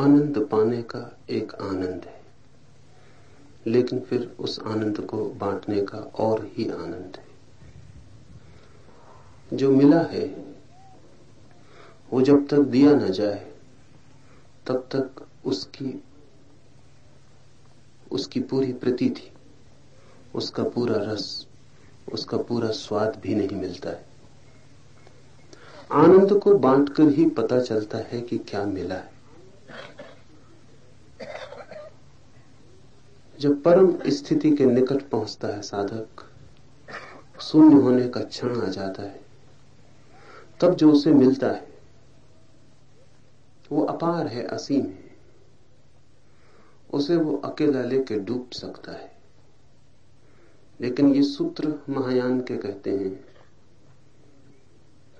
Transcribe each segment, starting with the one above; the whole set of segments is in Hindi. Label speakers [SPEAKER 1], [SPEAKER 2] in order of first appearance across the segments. [SPEAKER 1] आनंद पाने का एक आनंद है लेकिन फिर उस आनंद को बांटने का और ही आनंद है जो मिला है वो जब तक दिया ना जाए तब तक उसकी उसकी पूरी प्रती थी उसका पूरा रस उसका पूरा स्वाद भी नहीं मिलता है आनंद को बांटकर ही पता चलता है कि क्या मिला है जब परम स्थिति के निकट पहुंचता है साधक शून्य होने का क्षण आ जाता है तब जो उसे मिलता है वो अपार है असीम है उसे वो अकेला लेके डूब सकता है लेकिन ये सूत्र महायान के कहते हैं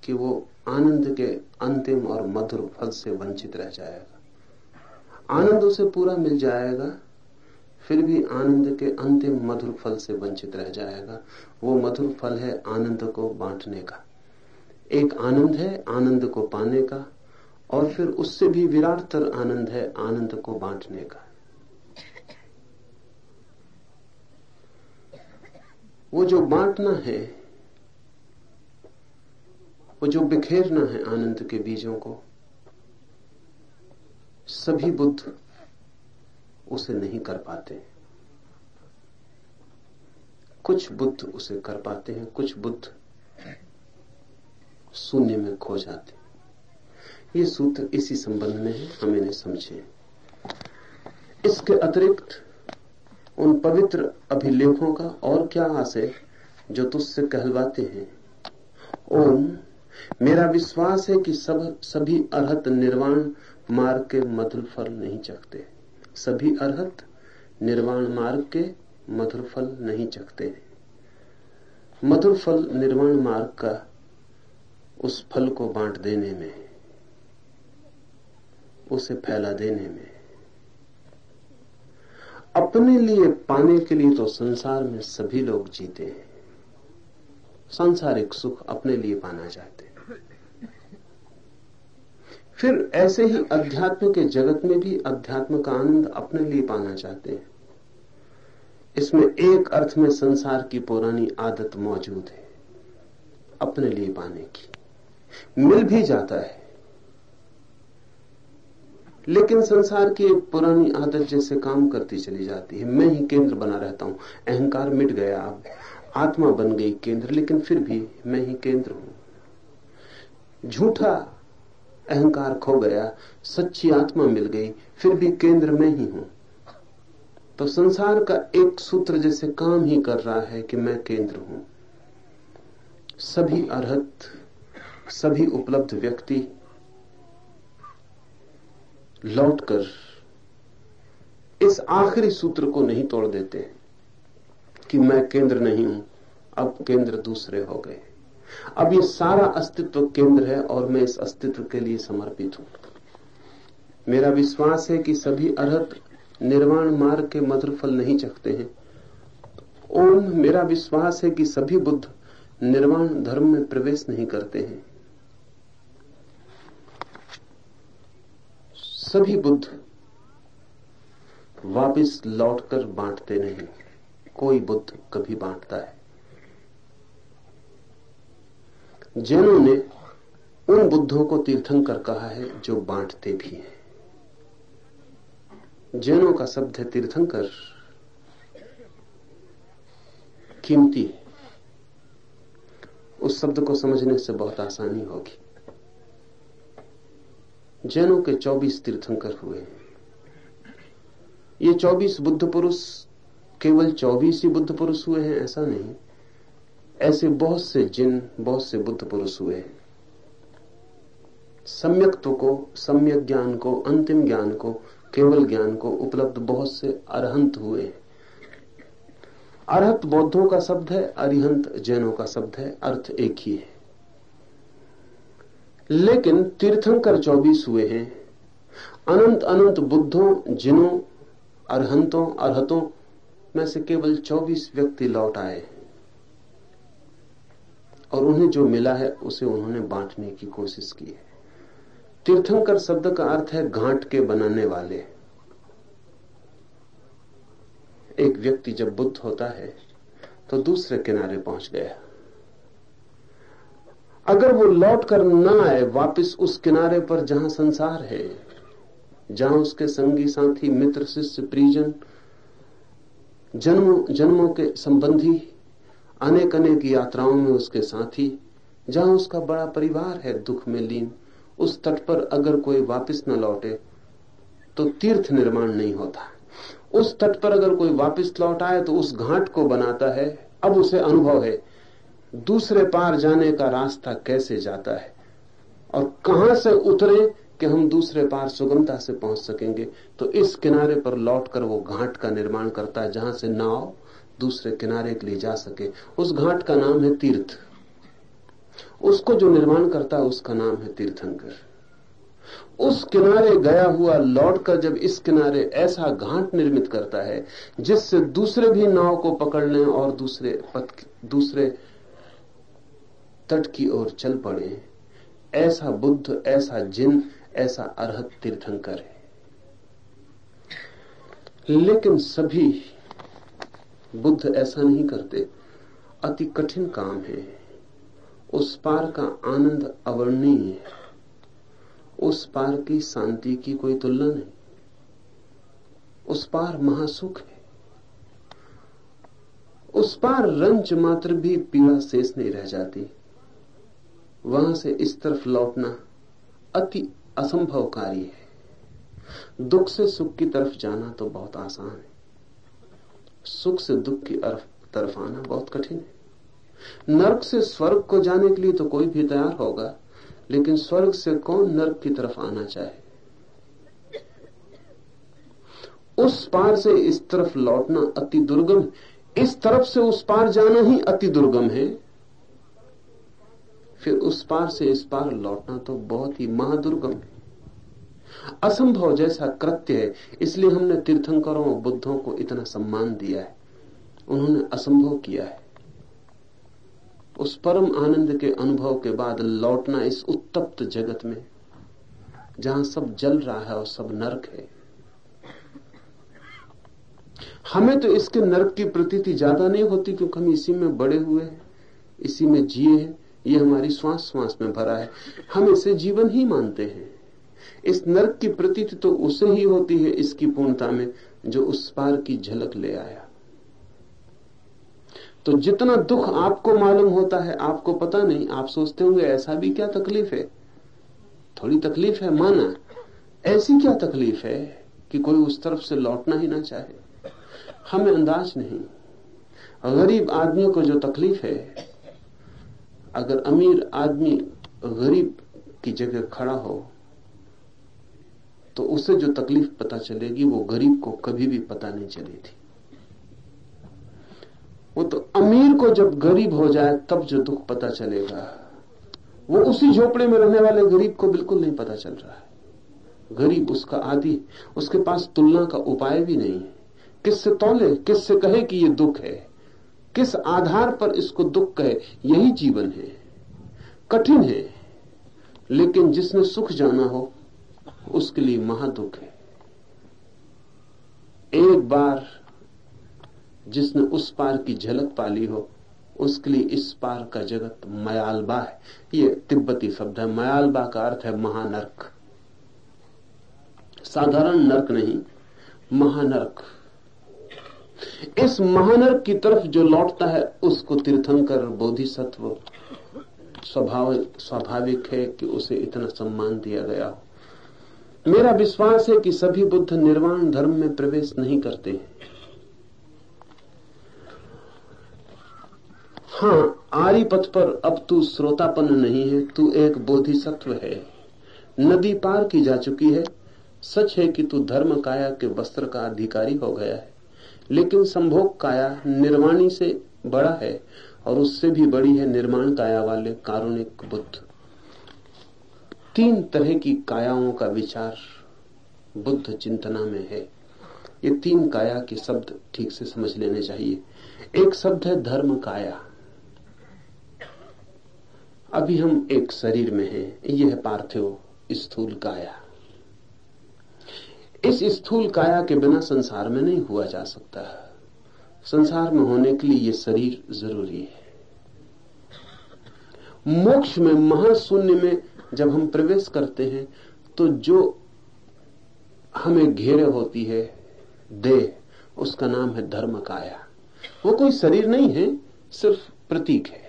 [SPEAKER 1] कि वो आनंद के अंतिम और मधुर फल से वंचित रह जाएगा आनंद उसे पूरा मिल जाएगा फिर भी आनंद के अंतिम मधुर फल से वंचित रह जाएगा वो मधुर फल है आनंद को बांटने का एक आनंद है आनंद को पाने का और फिर उससे भी विराट तर आनंद है आनंद को बांटने का वो जो बांटना है वो जो बिखेरना है आनंद के बीजों को सभी बुद्ध उसे नहीं कर पाते कुछ बुद्ध उसे कर पाते हैं कुछ बुद्ध शून्य में खो जाते ये सूत्र इसी संबंध में है हम इन्हें समझे इसके अतिरिक्त उन पवित्र अभिलेखों का और क्या आशय जो तुझसे कहलवाते हैं ओम मेरा विश्वास है कि सब सभी अर्थ निर्वाण मार्ग के मधुर फल नहीं चखते सभी अर्हत निर्वाण मार्ग के मधुर फल नहीं चखते मधुर फल निर्वाण मार्ग का उस फल को बांट देने में उसे फैला देने में अपने लिए पाने के लिए तो संसार में सभी लोग जीते हैं सांसारिक सुख अपने लिए पाना चाहते फिर ऐसे ही अध्यात्म के जगत में भी अध्यात्म का आनंद अपने लिए पाना चाहते हैं इसमें एक अर्थ में संसार की पुरानी आदत मौजूद है अपने लिए पाने की मिल भी जाता है लेकिन संसार की एक पुरानी आदत जैसे काम करती चली जाती है मैं ही केंद्र बना रहता हूं अहंकार मिट गया अब आत्मा बन गई केंद्र लेकिन फिर भी मैं ही केंद्र हूं झूठा अहंकार खो गया सच्ची आत्मा मिल गई फिर भी केंद्र में ही हूं तो संसार का एक सूत्र जैसे काम ही कर रहा है कि मैं केंद्र हूं सभी अर्हत सभी उपलब्ध व्यक्ति लौटकर इस आखिरी सूत्र को नहीं तोड़ देते कि मैं केंद्र नहीं हूं अब केंद्र दूसरे हो गए अब ये सारा अस्तित्व केंद्र है और मैं इस अस्तित्व के लिए समर्पित हूं मेरा विश्वास है कि सभी अर्थ निर्वाण मार्ग के मधुर फल नहीं चखते हैं ओम मेरा विश्वास है कि सभी बुद्ध निर्वाण धर्म में प्रवेश नहीं करते हैं सभी बुद्ध वापस लौटकर बांटते नहीं कोई बुद्ध कभी बांटता है जैनों ने उन बुद्धों को तीर्थंकर कहा है जो बांटते भी हैं जैनों का शब्द है तीर्थंकर कीमती उस शब्द को समझने से बहुत आसानी होगी जैनों के 24 तीर्थंकर हुए ये 24 बुद्ध पुरुष केवल 24 ही बुद्ध पुरुष हुए हैं ऐसा नहीं ऐसे बहुत से जिन बहुत से बुद्ध पुरुष हुए सम्यक्त को सम्यक ज्ञान को अंतिम ज्ञान को केवल ज्ञान को उपलब्ध बहुत से अरहंत हुए अरहत बौद्धों का शब्द है अरिहंत जैनों का शब्द है अर्थ एक ही है लेकिन तीर्थंकर चौबीस हुए हैं अनंत अनंत बुद्धों जिनों अरहंतों अरहतों में से केवल चौबीस व्यक्ति लौट आए हैं और उन्हें जो मिला है उसे उन्होंने बांटने की कोशिश की है तीर्थंकर शब्द का अर्थ है घाट के बनाने वाले एक व्यक्ति जब बुद्ध होता है तो दूसरे किनारे पहुंच गया अगर वो लौट कर ना आए वापस उस किनारे पर जहां संसार है जहां उसके संगी साथी मित्र शिष्य प्रियजन जन्म जन्मों के संबंधी अनेक अनेक यात्राओं में उसके साथी जहां उसका बड़ा परिवार है दुख में लीन उस तट पर अगर कोई वापस न लौटे तो तीर्थ निर्माण नहीं होता उस तट पर अगर कोई वापस लौट आए तो उस घाट को बनाता है अब उसे अनुभव है दूसरे पार जाने का रास्ता कैसे जाता है और कहां से उतरे कि हम दूसरे पार सुगमता से पहुंच सकेंगे तो इस किनारे पर लौटकर वो घाट का निर्माण करता है जहां से नाव दूसरे किनारे के लिए जा सके उस घाट का नाम है तीर्थ उसको जो निर्माण करता है उसका नाम है तीर्थंकर उस किनारे गया हुआ लौट कर जब इस किनारे ऐसा घाट निर्मित करता है जिससे दूसरे भी नाव को पकड़ लें और दूसरे पथ दूसरे तट की ओर चल पड़े ऐसा बुद्ध ऐसा जिन ऐसा अरहत तीर्थंकर है लेकिन सभी बुद्ध ऐसा नहीं करते अति कठिन काम है उस पार का आनंद अवर्णीय है उस पार की शांति की कोई तुलना नहीं उस पार महासुख है उस पार रंच मात्र भी पीड़ा शेष नहीं रह जाती वहां से इस तरफ लौटना अति असंभव कार्य है दुख से सुख की तरफ जाना तो बहुत आसान है सुख से दुख की तरफ आना बहुत कठिन है नरक से स्वर्ग को जाने के लिए तो कोई भी तैयार होगा लेकिन स्वर्ग से कौन नरक की तरफ आना चाहे उस पार से इस तरफ लौटना अति दुर्गम इस तरफ से उस पार जाना ही अति दुर्गम है फिर उस पार से इस पार लौटना तो बहुत ही महादुर्गम है असंभव जैसा कृत्य है इसलिए हमने तीर्थंकरों बुद्धों को इतना सम्मान दिया है उन्होंने असंभव किया है उस परम आनंद के अनुभव के बाद लौटना इस उत्तप्त जगत में जहां सब जल रहा है और सब नरक है हमें तो इसके नरक की प्रतीति ज्यादा नहीं होती क्योंकि हम इसी में बड़े हुए हैं इसी में जिए हैं ये हमारी श्वास श्वास में भरा है हम इसे जीवन ही मानते हैं इस नर्क की प्रतीति तो उसे ही होती है इसकी पूर्णता में जो उस पार की झलक ले आया तो जितना दुख आपको मालूम होता है आपको पता नहीं आप सोचते होंगे ऐसा भी क्या तकलीफ है थोड़ी तकलीफ है माना ऐसी क्या तकलीफ है कि कोई उस तरफ से लौटना ही ना चाहे हमें अंदाज नहीं गरीब आदमी को जो तकलीफ है अगर अमीर आदमी गरीब की जगह खड़ा हो तो उसे जो तकलीफ पता चलेगी वो गरीब को कभी भी पता नहीं चली थी वो तो अमीर को जब गरीब हो जाए तब जो दुख पता चलेगा वो उसी झोपड़े में रहने वाले गरीब को बिल्कुल नहीं पता चल रहा है गरीब उसका आदि उसके पास तुलना का उपाय भी नहीं है किससे तोले किससे कहे कि ये दुख है किस आधार पर इसको दुख कहे यही जीवन है कठिन है लेकिन जिसने सुख जाना हो उसके लिए महादुख है एक बार जिसने उस पार की झलक पाली हो उसके लिए इस पार का जगत मयालबा है ये तिब्बती शब्द है मयालबा का अर्थ है महानर्क साधारण नर्क नहीं महानर्क इस महानर्क की तरफ जो लौटता है उसको तीर्थंकर बोधिसत्व स्वभाव स्वाभाविक है कि उसे इतना सम्मान दिया गया हो मेरा विश्वास है कि सभी बुद्ध निर्वाण धर्म में प्रवेश नहीं करते हैं हाँ आरी पथ पर अब तू श्रोतापन्न नहीं है तू एक बोधिसत्व है नदी पार की जा चुकी है सच है कि तू धर्म काया के वस्त्र का अधिकारी हो गया है लेकिन संभोग काया निर्वाणी से बड़ा है और उससे भी बड़ी है निर्माण काया वाले कारुणिक बुद्ध तीन तरह की कायाओं का विचार बुद्ध चिंतना में है ये तीन काया के शब्द ठीक से समझ लेने चाहिए एक शब्द है धर्म काया अभी हम एक शरीर में हैं यह है पार्थिव स्थूल काया इस स्थूल काया के बिना संसार में नहीं हुआ जा सकता संसार में होने के लिए यह शरीर जरूरी है मोक्ष में महाशून्य में जब हम प्रवेश करते हैं तो जो हमें घेरे होती है देह उसका नाम है धर्म काया वो कोई शरीर नहीं है सिर्फ प्रतीक है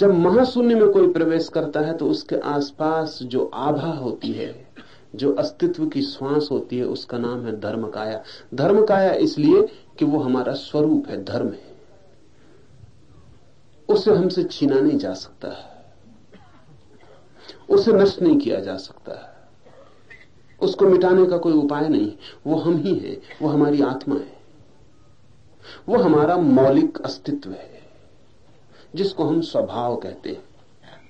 [SPEAKER 1] जब महाशून्य में कोई प्रवेश करता है तो उसके आसपास जो आभा होती है जो अस्तित्व की श्वास होती है उसका नाम है धर्म काया धर्म काया इसलिए कि वो हमारा स्वरूप है धर्म है उसे हमसे छीना नहीं जा सकता है उसे नष्ट नहीं किया जा सकता उसको मिटाने का कोई उपाय नहीं वो हम ही हैं वो हमारी आत्मा है वो हमारा मौलिक अस्तित्व है जिसको हम स्वभाव कहते हैं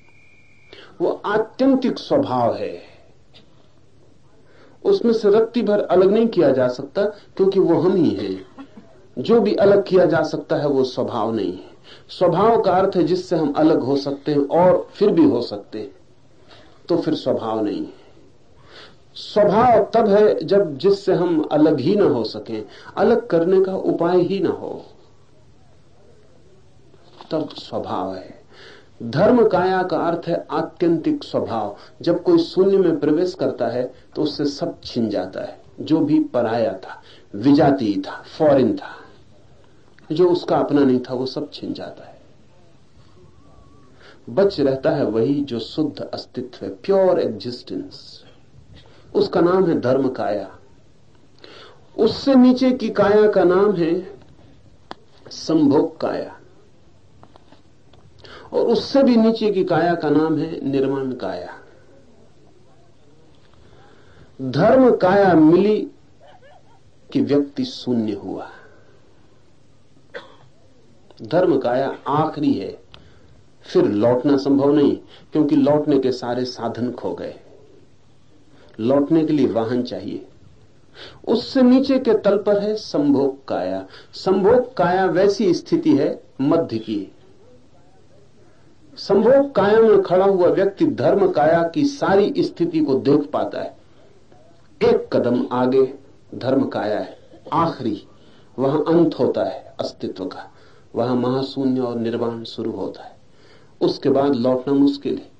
[SPEAKER 1] वो आत्यंतिक स्वभाव है उसमें से रत्ती भर अलग नहीं किया जा सकता क्योंकि वो हम ही हैं जो भी अलग किया जा सकता है वो स्वभाव नहीं है स्वभाव का अर्थ है जिससे हम अलग हो सकते हैं और फिर भी हो सकते हैं तो फिर स्वभाव नहीं है स्वभाव तब है जब जिससे हम अलग ही ना हो सके अलग करने का उपाय ही ना हो तब स्वभाव है धर्म काया का अर्थ है आत्यंतिक स्वभाव जब कोई शून्य में प्रवेश करता है तो उससे सब छिन जाता है जो भी पराया था विजाती था फॉरेन था जो उसका अपना नहीं था वो सब छिन जाता है बच रहता है वही जो शुद्ध अस्तित्व है प्योर एग्जिस्टेंस उसका नाम है धर्म काया उससे नीचे की काया का नाम है संभोग काया और उससे भी नीचे की काया का नाम है निर्माण काया धर्म काया मिली कि व्यक्ति शून्य हुआ धर्म काया आखिरी है फिर लौटना संभव नहीं क्योंकि लौटने के सारे साधन खो गए लौटने के लिए वाहन चाहिए उससे नीचे के तल पर है संभोग काया संभोग काया वैसी स्थिति है मध्य की संभोग काया में खड़ा हुआ व्यक्ति धर्म काया की सारी स्थिति को देख पाता है एक कदम आगे धर्म काया है आखिरी वहां अंत होता है अस्तित्व का वहां महाशून्य और निर्वाण शुरू होता है उसके बाद लौटना मुश्किल है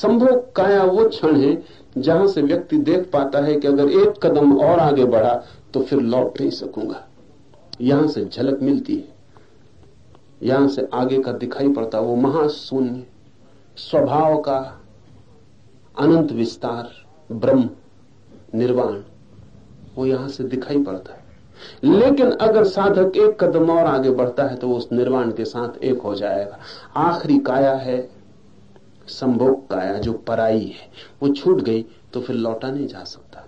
[SPEAKER 1] संभोग काया वो क्षण है जहां से व्यक्ति देख पाता है कि अगर एक कदम और आगे बढ़ा तो फिर लौट नहीं सकूंगा यहां से झलक मिलती है यहां से आगे का दिखाई पड़ता वो महाशून्य स्वभाव का अनंत विस्तार ब्रह्म निर्वाण वो यहां से दिखाई पड़ता है लेकिन अगर साधक एक कदम और आगे बढ़ता है तो उस निर्वाण के साथ एक हो जाएगा आखिरी काया है संभोग काया जो पराई है वो छूट गई तो फिर लौटा नहीं जा सकता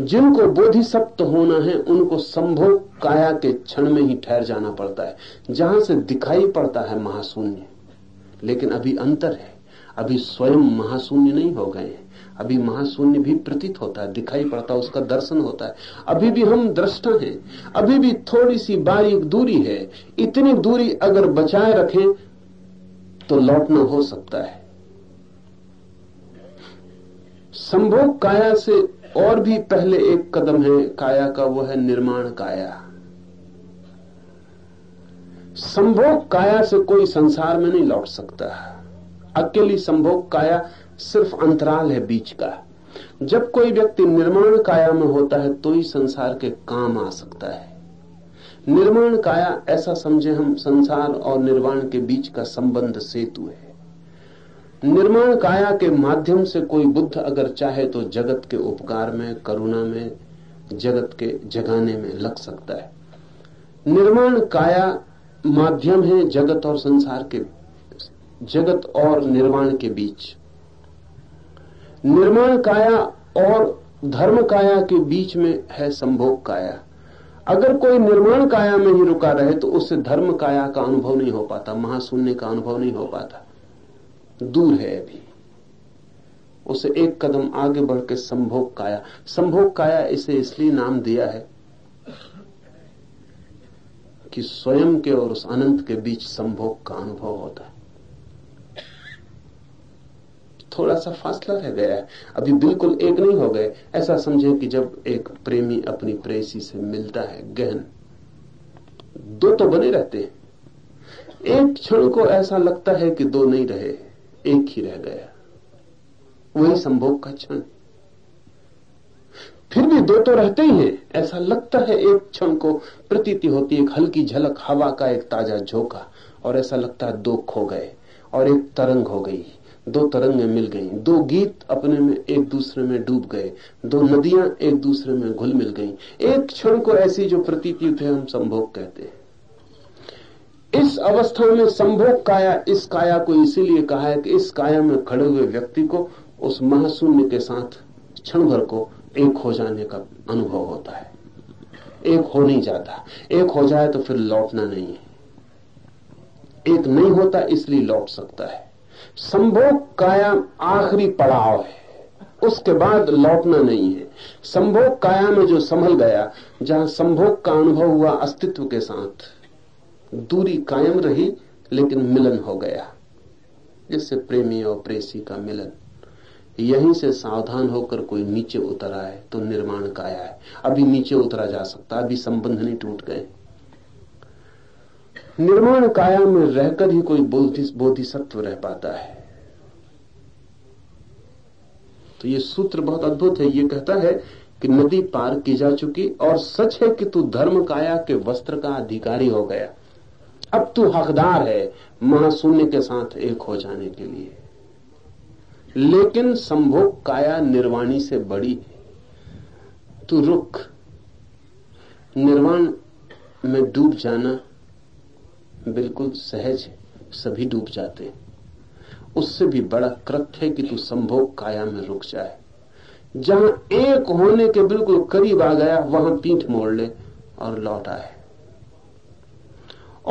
[SPEAKER 1] जिनको बोधि सप्त होना है उनको संभोग काया के क्षण में ही ठहर जाना पड़ता है जहां से दिखाई पड़ता है महाशून्य लेकिन अभी अंतर है अभी स्वयं महाशून्य नहीं हो गए हैं अभी महाशून्य भी प्रतीत होता है दिखाई पड़ता है उसका दर्शन होता है अभी भी हम दृष्टा हैं अभी भी थोड़ी सी बारीक दूरी है इतनी दूरी अगर बचाए रखें तो लौटना हो सकता है संभोग काया से और भी पहले एक कदम है काया का वो है निर्माण काया संभोग काया से कोई संसार में नहीं लौट सकता अकेली संभोग काया सिर्फ अंतराल है बीच का जब कोई व्यक्ति निर्माण काया में होता है तो ही संसार के काम आ सकता है निर्माण काया ऐसा समझे हम संसार और निर्वाण के बीच का संबंध सेतु है निर्माण काया के माध्यम से कोई बुद्ध अगर चाहे तो जगत के उपकार में करुणा में जगत के जगाने में लग सकता है निर्माण काया माध्यम है जगत और संसार के जगत और निर्वाण के बीच निर्माण काया और धर्म काया के बीच में है संभोग काया अगर कोई निर्माण काया में ही रुका रहे तो उससे धर्म काया का अनुभव नहीं हो पाता महाशून्य का अनुभव नहीं हो पाता दूर है अभी उसे एक कदम आगे बढ़ के संभोग काया संभोग काया इसे इसलिए नाम दिया है कि स्वयं के और उस अनंत के बीच संभोग का अनुभव होता है थोड़ा सा फासला रह गया है अभी बिल्कुल एक नहीं हो गए ऐसा समझे कि जब एक प्रेमी अपनी प्रेसी से मिलता है गहन दो तो बने रहते हैं एक क्षण को ऐसा लगता है कि दो नहीं रहे एक ही रह गया वही संभोग का क्षण फिर भी दो तो रहते ही हैं ऐसा लगता है एक क्षण को प्रतीति होती है एक हल्की झलक हवा का एक ताजा झोंका और ऐसा लगता है दो खो गए और एक तरंग हो गई दो तरंगें मिल गईं, दो गीत अपने में एक दूसरे में डूब गए दो नदियां एक दूसरे में घुल मिल गईं, एक क्षण को ऐसी जो प्रतीति है हम संभोग कहते हैं इस अवस्था में संभोग काया इस काया को इसीलिए कहा है कि इस काया में खड़े हुए व्यक्ति को उस महाशून्य के साथ क्षण भर को एक हो जाने का अनुभव होता है एक हो नहीं जाता एक हो जाए तो फिर लौटना नहीं है एक नहीं होता इसलिए लौट सकता है संभोग काया आखिरी पड़ाव है उसके बाद लौटना नहीं है संभोग काया में जो संभल गया जहां संभोग का अनुभव हुआ अस्तित्व के साथ दूरी कायम रही लेकिन मिलन हो गया जिससे प्रेमी और प्रेसी का मिलन यहीं से सावधान होकर कोई नीचे उतर आए तो निर्माण काया है अभी नीचे उतरा जा सकता अभी संबंध नहीं टूट गए निर्माण काया में रहकर ही कोई बोधि बोधिसत्व रह पाता है तो ये सूत्र बहुत अद्भुत है ये कहता है कि नदी पार की जा चुकी और सच है कि तू धर्म काया के वस्त्र का अधिकारी हो गया अब तू हकदार है महाशून्य के साथ एक हो जाने के लिए लेकिन संभोग काया निर्वाणी से बड़ी तू रुख निर्वाण में डूब जाना बिल्कुल सहज है सभी डूब जाते हैं उससे भी बड़ा कृत्य है कि तू संभोग काया में रुक जाए जहां एक होने के बिल्कुल करीब आ गया वहां पीठ मोड़ ले और लौट आए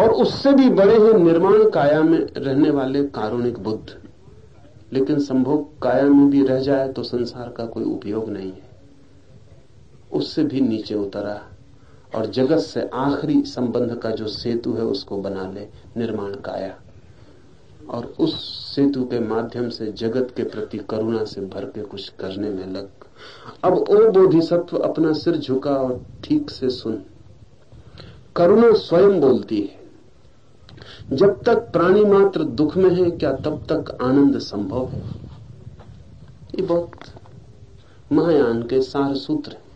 [SPEAKER 1] और उससे भी बड़े हैं निर्माण काया में रहने वाले कारुणिक बुद्ध लेकिन संभोग काया में भी रह जाए तो संसार का कोई उपयोग नहीं है उससे भी नीचे उतरा और जगत से आखिरी संबंध का जो सेतु है उसको बना ले निर्माण काया और उस सेतु के माध्यम से जगत के प्रति करुणा से भर के कुछ करने में लग अब ओ बोधिसत्व अपना सिर झुका और ठीक से सुन करुणा स्वयं बोलती है जब तक प्राणी मात्र दुख में है क्या तब तक आनंद संभव है ये बहुत महायान के सार सूत्र है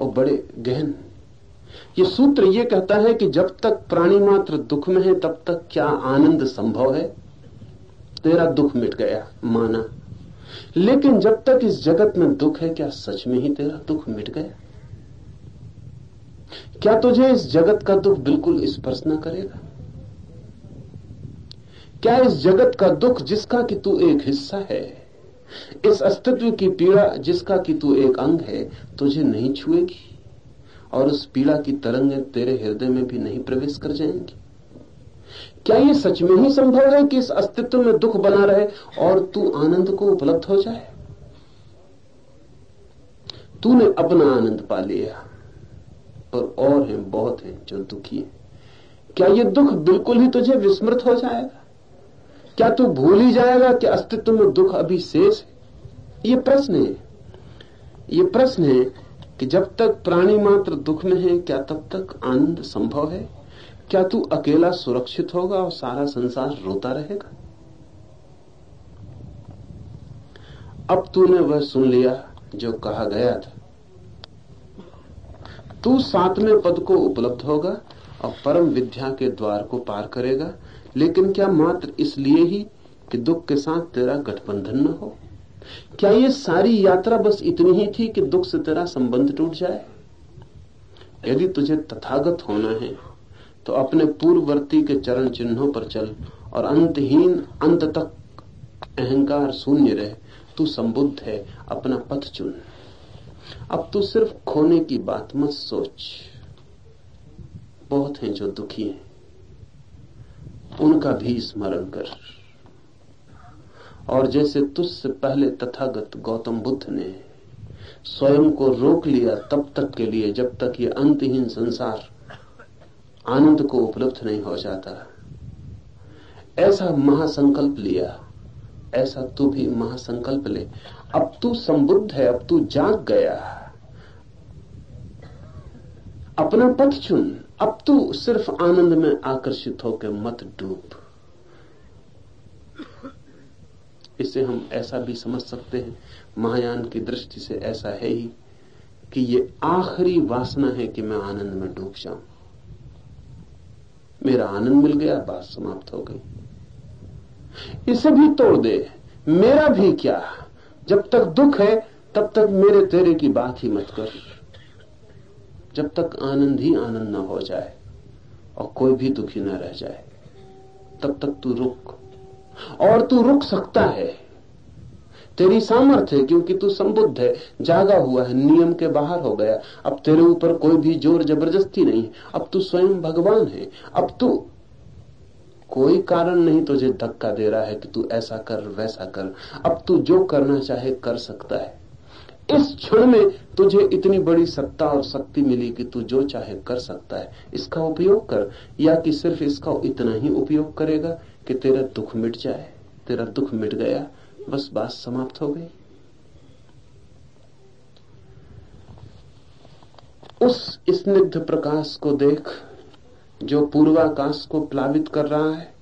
[SPEAKER 1] और बड़े गहन ये सूत्र ये कहता है कि जब तक प्राणी मात्र दुख में है तब तक क्या आनंद संभव है तेरा दुख मिट गया माना लेकिन जब तक इस जगत में दुख है क्या सच में ही तेरा दुख मिट गया क्या तुझे इस जगत का दुख बिल्कुल स्पर्श न करेगा क्या इस जगत का दुख जिसका कि तू एक हिस्सा है इस अस्तित्व की पीड़ा जिसका कि तू एक अंग है तुझे नहीं छुएगी और उस पीड़ा की तरंगें तेरे हृदय में भी नहीं प्रवेश कर जाएंगी क्या ये सच में ही संभव है कि इस अस्तित्व में दुख बना रहे और तू आनंद को उपलब्ध हो जाए तूने अपना आनंद पा लिया पर और हैं बहुत हैं जो दुखी हैं क्या ये दुख बिल्कुल ही तुझे विस्मृत हो जाएगा क्या तू भूल ही जाएगा कि अस्तित्व में दुख अभी शेष है ये प्रश्न है ये प्रश्न है कि जब तक प्राणी मात्र दुख में है क्या तब तक आनंद संभव है क्या तू अकेला सुरक्षित होगा और सारा संसार रोता रहेगा अब तूने वह सुन लिया जो कहा गया था तू सातवें पद को उपलब्ध होगा और परम विद्या के द्वार को पार करेगा लेकिन क्या मात्र इसलिए ही कि दुख के साथ तेरा गठबंधन न हो क्या ये सारी यात्रा बस इतनी ही थी कि दुख से तेरा संबंध टूट जाए यदि तुझे तथागत होना है तो अपने पूर्ववर्ती के चरण चिन्हों पर चल और अंतहीन अंत तक अहंकार शून्य रहे तू संबुद्ध है अपना पथ चुन अब तू सिर्फ खोने की बात मत सोच बहुत हैं जो दुखी हैं उनका भी स्मरण कर और जैसे तुझसे पहले तथागत गौतम बुद्ध ने स्वयं को रोक लिया तब तक के लिए जब तक ये अंतहीन संसार आनंद को उपलब्ध नहीं हो जाता ऐसा महासंकल्प लिया ऐसा तू भी महासंकल्प ले अब तू संबुद्ध है अब तू जाग गया अपना पथ चुन अब तू सिर्फ आनंद में आकर्षित होकर मत डूब इसे हम ऐसा भी समझ सकते हैं महायान की दृष्टि से ऐसा है ही कि ये आखिरी वासना है कि मैं आनंद में डूब जाऊं मेरा आनंद मिल गया बात समाप्त हो गई इसे भी तोड़ दे मेरा भी क्या जब तक दुख है तब तक मेरे तेरे की बात ही मत कर जब तक आनंद ही आनंद ना हो जाए और कोई भी दुखी ना रह जाए तब तक तू रुक और तू रुक सकता है तेरी सामर्थ्य है क्योंकि तू संबुद्ध है जागा हुआ है नियम के बाहर हो गया अब तेरे ऊपर कोई भी जोर जबरदस्ती नहीं अब तू स्वयं भगवान है अब तू कोई कारण नहीं तुझे धक्का दे रहा है कि तू ऐसा कर वैसा कर अब तू जो करना चाहे कर सकता है इस क्षण में तुझे इतनी बड़ी सत्ता और शक्ति मिली कि तू जो चाहे कर सकता है इसका उपयोग कर या कि सिर्फ इसका इतना ही उपयोग करेगा कि तेरा दुख मिट जाए तेरा दुख मिट गया बस बात समाप्त हो गई उस स्निग्ध प्रकाश को देख जो पूर्वाकाश को प्लावित कर रहा है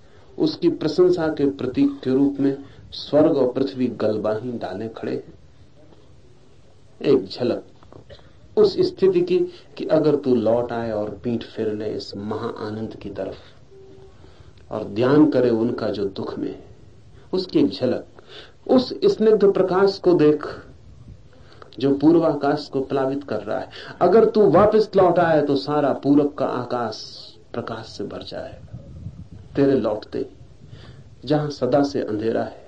[SPEAKER 1] उसकी प्रशंसा के प्रतीक के रूप में स्वर्ग और पृथ्वी गलबाही डाले खड़े हैं एक झलक उस स्थिति की कि अगर तू लौट आए और पीठ फिर ले इस महा आनंद की तरफ और ध्यान करे उनका जो दुख में है उसकी एक झलक उस स्निग्ध प्रकाश को देख जो पूर्वाकाश को प्लावित कर रहा है अगर तू वापस लौट आए तो सारा पूरब का आकाश प्रकाश से भर जाएगा तेरे लौटते जहां सदा से अंधेरा है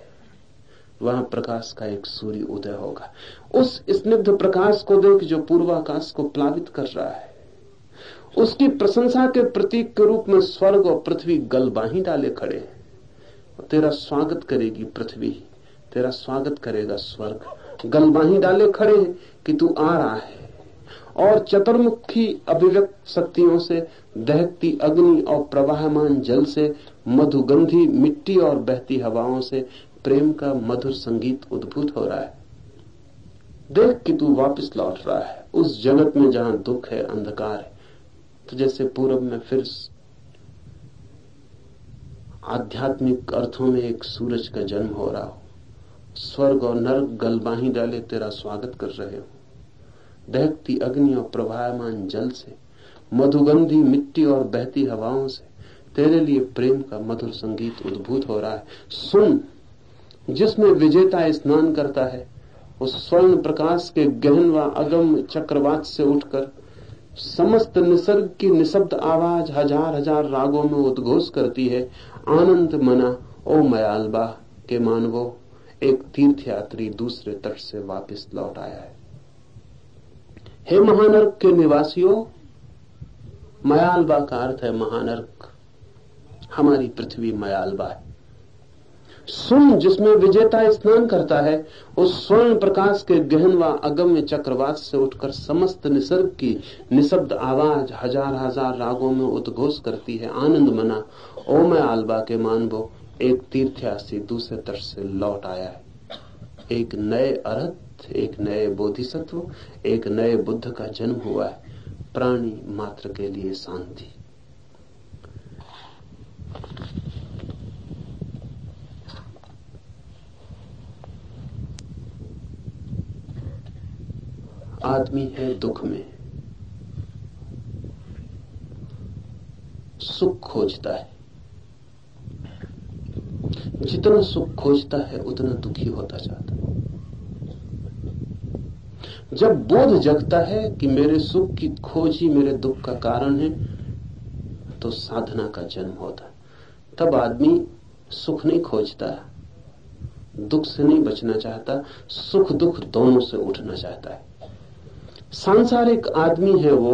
[SPEAKER 1] वहां प्रकाश का एक सूर्य उदय होगा उस स्निग्ध प्रकाश को देख जो पूर्वाकाश को प्लावित कर रहा है उसकी प्रशंसा के प्रतीक के रूप में स्वर्ग और पृथ्वी गलबाही डाले खड़े तेरा स्वागत करेगी पृथ्वी तेरा स्वागत करेगा स्वर्ग गलबाही डाले खड़े कि तू आ रहा है और चतुर्मुखी अभिव्यक्त शक्तियों से दहकती अग्नि और प्रवाहमान जल से मधुगंधी मिट्टी और बहती हवाओं से प्रेम का मधुर संगीत उद्भूत हो रहा है देख कि तू वापस लौट रहा है उस जगत में जहां दुख है अंधकार है तो जैसे पूरब में फिर आध्यात्मिक अर्थों में एक सूरज का जन्म हो रहा हो स्वर्ग और नर्क गलबाही डाले तेरा स्वागत कर रहे हो दहकती अग्नि और प्रवाहमान जल से मधुगंधी मिट्टी और बहती हवाओं से तेरे लिए प्रेम का मधुर संगीत उद्भूत हो रहा है सुन जिसमें विजेता स्नान करता है उस स्वर्ण प्रकाश के गहन व अगम चक्रवात से उठकर समस्त निसर्ग की निशब्द आवाज हजार हजार रागों में उद्घोष करती है आनंद मना ओ मयालबा के मानवो एक तीर्थयात्री दूसरे तट से वापस लौट आया है हे महानर्क के निवासियों मयालबा का अर्थ है महानर्क हमारी पृथ्वी मयालबा है सुन जिसमें विजेता स्नान करता है उस स्वर्ण प्रकाश के गहन व अगम्य चक्रवात से उठकर समस्त निसर्ग की निशब्द आवाज हजार हजार रागों में उद्घोष करती है आनंद मना ओ मैं आलबा के मानबो एक तीर्थयासी दूसरे तरफ से लौट आया है एक नए अर्थ एक नए बोधिसत्व एक नए बुद्ध का जन्म हुआ है प्राणी मात्र के लिए शांति आदमी है दुख में सुख खोजता है जितना सुख खोजता है उतना दुखी होता जाता है जब बोध जगता है कि मेरे सुख की खोज ही मेरे दुख का कारण है तो साधना का जन्म होता तब आदमी सुख नहीं खोजता दुख से नहीं बचना चाहता सुख दुख दोनों से उठना चाहता है सांसारिक आदमी है वो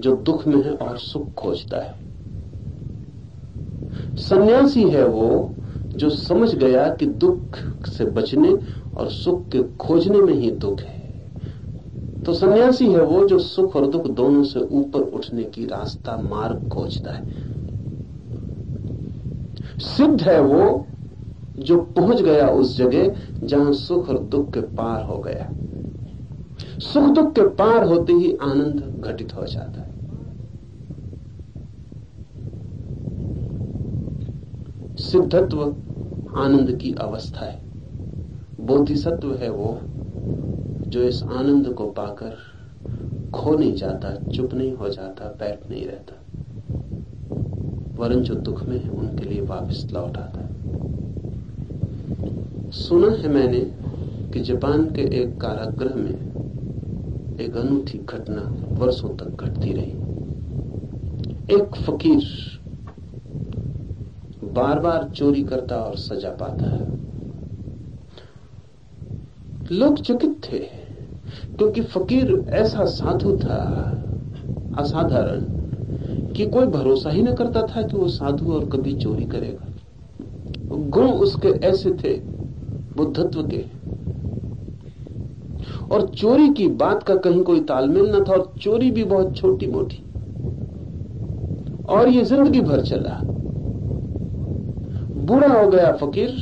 [SPEAKER 1] जो दुख में है और सुख खोजता है सन्यासी है वो जो समझ गया कि दुख से बचने और सुख के खोजने में ही दुख है तो सन्यासी है वो जो सुख और दुख दोनों से ऊपर उठने की रास्ता मार्ग खोजता है सिद्ध है वो जो पहुंच गया उस जगह जहां सुख और दुख के पार हो गया सुख दुख के पार होते ही आनंद घटित हो जाता है सिद्धत्व आनंद की अवस्था है बोधिसत्व है वो जो इस आनंद को पाकर खो नहीं जाता चुप नहीं हो जाता बैठ नहीं रहता वरन जो दुख में है उनके लिए वापस लौट आता है सुना है मैंने कि जापान के एक कारागृह में एक अनूठी घटना वर्षों तक घटती रही एक फकीर बार बार चोरी करता और सजा पाता है लोग चकित थे क्योंकि फकीर ऐसा साधु था असाधारण कि कोई भरोसा ही न करता था कि वो साधु और कभी चोरी करेगा गुण उसके ऐसे थे बुद्धत्व के और चोरी की बात का कहीं कोई तालमेल न था और चोरी भी बहुत छोटी मोटी और ये जिंदगी भर चला बूढ़ा हो गया फकीर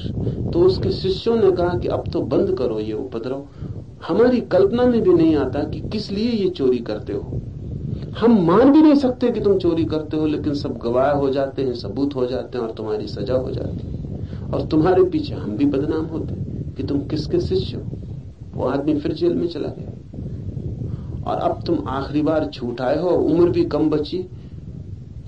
[SPEAKER 1] तो उसके शिष्यों ने कहा कि अब तो बंद करो ये उपद्रव हमारी कल्पना में भी नहीं आता कि किस लिए ये चोरी करते हो हम मान भी नहीं सकते कि तुम चोरी करते हो लेकिन सब गवाह हो जाते हैं सबूत हो जाते हैं और तुम्हारी सजा हो जाती है और तुम्हारे पीछे हम भी बदनाम होते कि तुम किसके शिष्य हो वो आदमी फिर जेल में चला गया और अब तुम आखिरी बार छूट आए हो उम्र भी कम बची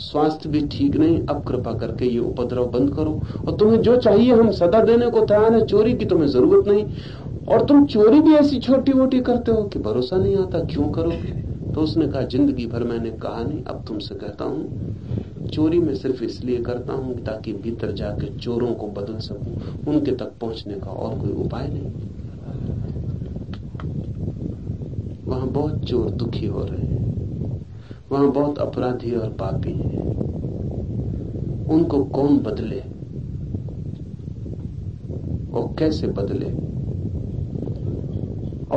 [SPEAKER 1] स्वास्थ्य भी ठीक नहीं अब कृपा करके ये उपद्रव बंद करो और तुम्हें जो चाहिए हम सदा देने को तैयार है चोरी की तुम्हें जरूरत नहीं और तुम चोरी भी ऐसी छोटी मोटी करते हो कि भरोसा नहीं आता क्यों करोगे तो उसने कहा जिंदगी भर मैंने कहा नहीं अब तुमसे कहता हूं चोरी मैं सिर्फ इसलिए करता हूं ताकि भीतर जाके चोरों को बदल सकूं उनके तक पहुंचने का और कोई उपाय नहीं वहां बहुत चोर दुखी हो रहे हैं वहां बहुत अपराधी और पापी हैं उनको कौन बदले और कैसे बदले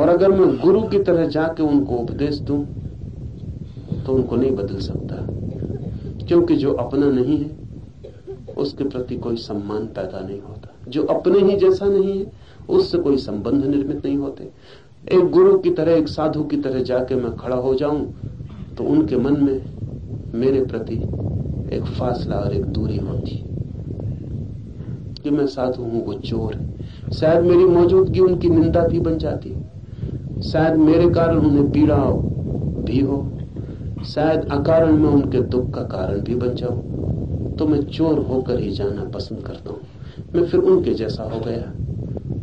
[SPEAKER 1] और अगर मैं गुरु की तरह जाके उनको उपदेश दूं तो उनको नहीं बदल सकता क्योंकि जो अपना नहीं है उसके प्रति कोई सम्मान पैदा नहीं होता जो अपने ही जैसा नहीं है उससे कोई संबंध निर्मित नहीं होते एक गुरु की तरह एक साधु की तरह जाके मैं खड़ा हो जाऊं तो उनके मन में मेरे प्रति एक फासला और एक दूरी होती कि मैं साधु हूं वो चोर है शायद मेरी मौजूदगी उनकी निंदा भी बन जाती शायद मेरे कारण उन्हें पीड़ा भी हो शायद अकारण मैं उनके दुख का कारण भी बन जाऊं तो मैं चोर होकर ही जाना पसंद करता हूं मैं फिर उनके जैसा हो गया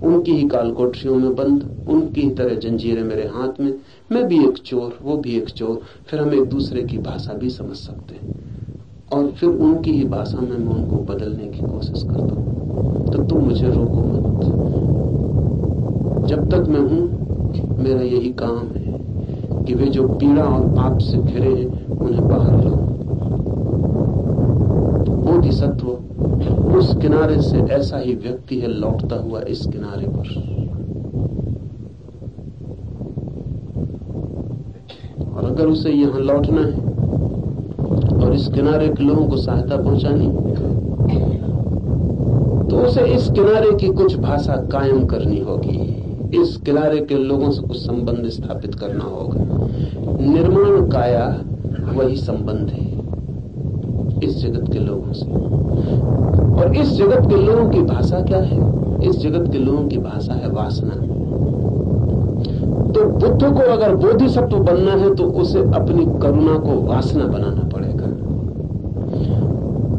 [SPEAKER 1] उनकी ही काल कोठरियों में बंद उनकी ही तरह जंजीरें मेरे हाथ में मैं भी एक चोर वो भी एक चोर फिर हम एक दूसरे की भाषा भी समझ सकते हैं और फिर उनकी ही भाषा में मैं उनको बदलने की कोशिश करता हूँ तो तुम मुझे रोको मत जब तक मैं हूं मेरा यही काम है कि वे जो पीड़ा और पाप से घिरे हैं उन्हें बाहर लाओ बोधिसत्व उस किनारे से ऐसा ही व्यक्ति है लौटता हुआ इस किनारे पर और अगर उसे यहां लौटना है और इस किनारे के लोगों को सहायता पहुंचानी तो उसे इस किनारे की कुछ भाषा कायम करनी होगी इस किनारे के लोगों से कुछ संबंध स्थापित करना होगा निर्माण काया वही संबंध है इस जगत के लोगों से और इस जगत के लोगों की भाषा क्या है इस जगत के लोगों की भाषा है वासना तो बुद्ध को अगर सत्व बनना है तो उसे अपनी करुणा को वासना बनाना पड़ेगा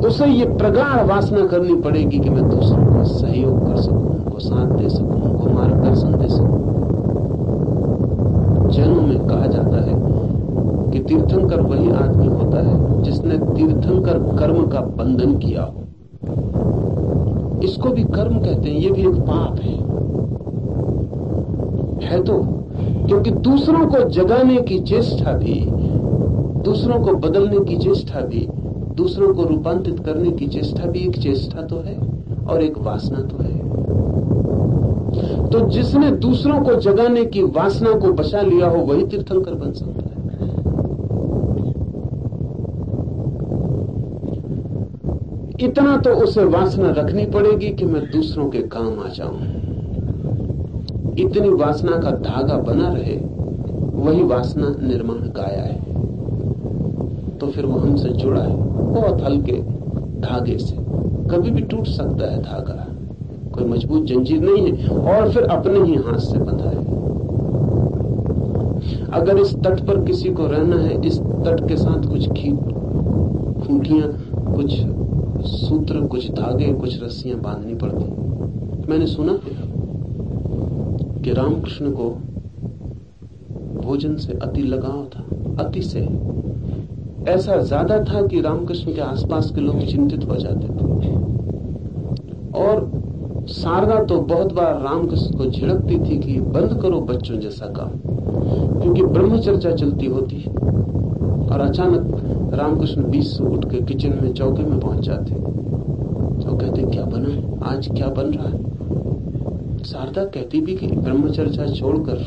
[SPEAKER 1] उसे ये प्रगाढ़ वासना करनी पड़ेगी कि मैं दूसरों को सहयोग कर सकू उनको साथ दे सकू उनको मार्गदर्शन दे सकू जन्म में कहा जाता है कि तीर्थंकर वही आदमी होता है जिसने तीर्थंकर कर्म का बंधन किया हो इसको भी कर्म कहते हैं ये भी एक पाप है है तो क्योंकि दूसरों को जगाने की चेष्टा भी दूसरों को बदलने की चेष्टा भी दूसरों को रूपांतरित करने की चेष्टा भी एक चेष्टा तो है और एक वासना तो है तो जिसने दूसरों को जगाने की वासना को बचा लिया हो वही तीर्थंकर बन सकता इतना तो उसे वासना रखनी पड़ेगी कि मैं दूसरों के काम आ जाऊं इतनी वासना का धागा बना रहे वही वासना निर्माण काया है तो फिर वो हमसे जुड़ा है बहुत हल्के धागे से कभी भी टूट सकता है धागा कोई मजबूत जंजीर नहीं है और फिर अपने ही हाथ से बंधा है अगर इस तट पर किसी को रहना है इस तट के साथ कुछ खींटियां कुछ सूत्र कुछ धागे कुछ रस्सियां बांधनी पड़ती मैंने सुना है कि रामकृष्ण को भोजन से अति लगाव था अति से ऐसा ज्यादा था कि रामकृष्ण के आसपास के लोग चिंतित हो जाते थे और सारदा तो बहुत बार रामकृष्ण को झिड़कती थी कि बंद करो बच्चों जैसा काम क्योंकि ब्रह्मचर्चा चलती होती है और अचानक रामकृष्ण बीस से उठ के किचन में चौके में पहुंच जाते और कहते क्या बना है आज क्या बन रहा है शारदा कहती भी कि ब्रह्मचर्चा छोड़कर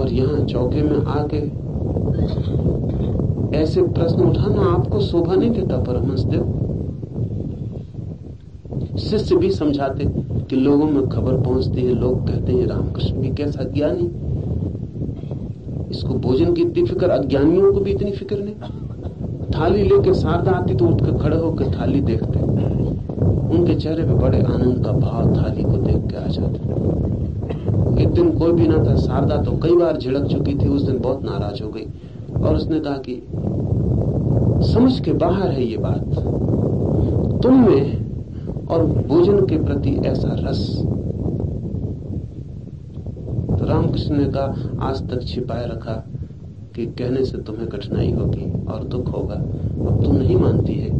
[SPEAKER 1] और यहाँ चौके में आके ऐसे प्रश्न उठाना आपको शोभा नहीं देता परमहंस शिष्य भी समझाते कि लोगों में खबर पहुंचती है लोग कहते हैं रामकृष्ण भी कैसा ज्ञानी जिसको भोजन की इतनी फिक्र अज्ञानियों को भी इतनी फिक्र नहीं थाली लेके शारदा आती तो उठकर खड़े होकर थाली देखते उनके चेहरे पे बड़े आनंद का भाव थाली को देख के आ जाता एक दिन कोई भी ना था शारदा तो कई बार झिड़क चुकी थी उस दिन बहुत नाराज हो गई और उसने कहा कि समझ के बाहर है ये बात तुम में और भोजन के प्रति ऐसा रस उसने कहा आज तक छिपाए रखा कि कहने से तुम्हें कठिनाई होगी और दुख होगा अब तुम नहीं मानती है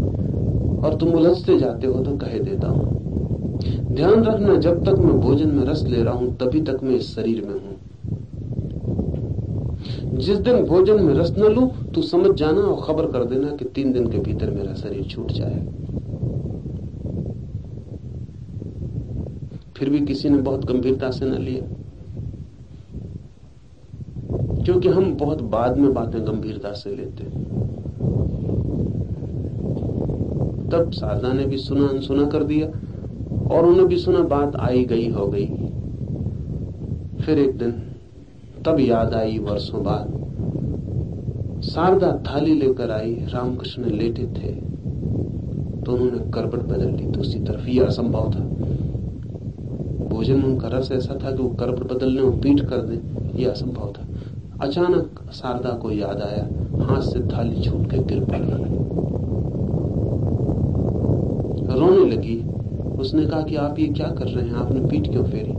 [SPEAKER 1] और तुम उलझते जाते हो तो कह देता हूँ ध्यान रखना जब तक मैं भोजन में रस ले रहा हूँ तभी तक मैं इस शरीर में हूँ जिस दिन भोजन में रस न लू तू तो समझ जाना और खबर कर देना कि तीन दिन के भीतर मेरा शरीर छूट जाए फिर भी किसी ने बहुत गंभीरता से न लिया क्योंकि हम बहुत बाद में बातें गंभीरता से लेते तब शारदा ने भी सुना अनसुना कर दिया और उन्हें भी सुना बात आई गई हो गई फिर एक दिन तब याद आई वर्षों बाद शारदा थाली लेकर आई रामकृष्ण लेटे थे तो उन्होंने करबट बदल ली दूसरी तो तरफ यह असंभव था भोजन उनका रस ऐसा था कि वो करबट बदलने और पीट कर दे यह असंभव था अचानक शारदा को याद आया हाथ से थाली छूट के गिर पड़ा रोने लगी उसने कहा कि आप ये क्या कर रहे हैं आपने पीठ क्यों फेरी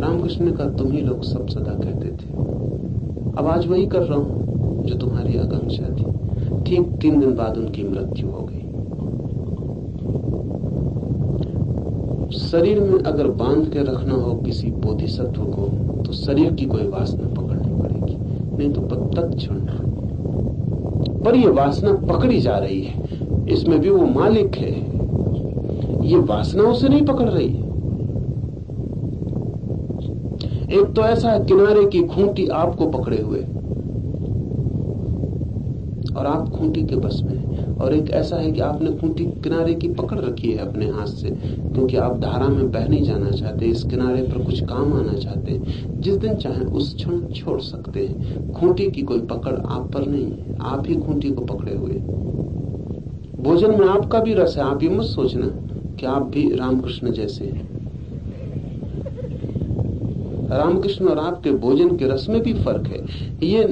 [SPEAKER 1] रामकृष्ण ने कहा तुम ही लोग सब सदा कहते थे अब आज वही कर रहा हूं जो तुम्हारी आकांक्षा थी ठीक तीन दिन बाद उनकी मृत्यु हो गई शरीर में अगर बांध के रखना हो किसी बोधिसत्व को तो शरीर की कोई वासना नहीं तो तत्क्षण पर ये वासना पकड़ी जा रही है इसमें भी वो मालिक है ये वासना उसे नहीं पकड़ रही है एक तो ऐसा है किनारे की खूंटी आपको पकड़े हुए और आप खूंटी के बस में और एक ऐसा है कि आपने खूंटी किनारे की पकड़ रखी है अपने हाथ से क्योंकि आप धारा में बह नहीं जाना चाहते इस किनारे पर कुछ काम आना चाहते हैं जिस दिन चाहे उस क्षण छोड़ सकते हैं खूंटी की कोई पकड़ आप पर नहीं है आप ही खूंटी को पकड़े हुए भोजन में आपका भी रस है आप ये मत सोचना कि आप भी रामकृष्ण जैसे हैं रामकृष्ण और आपके भोजन के रस में भी फर्क है ये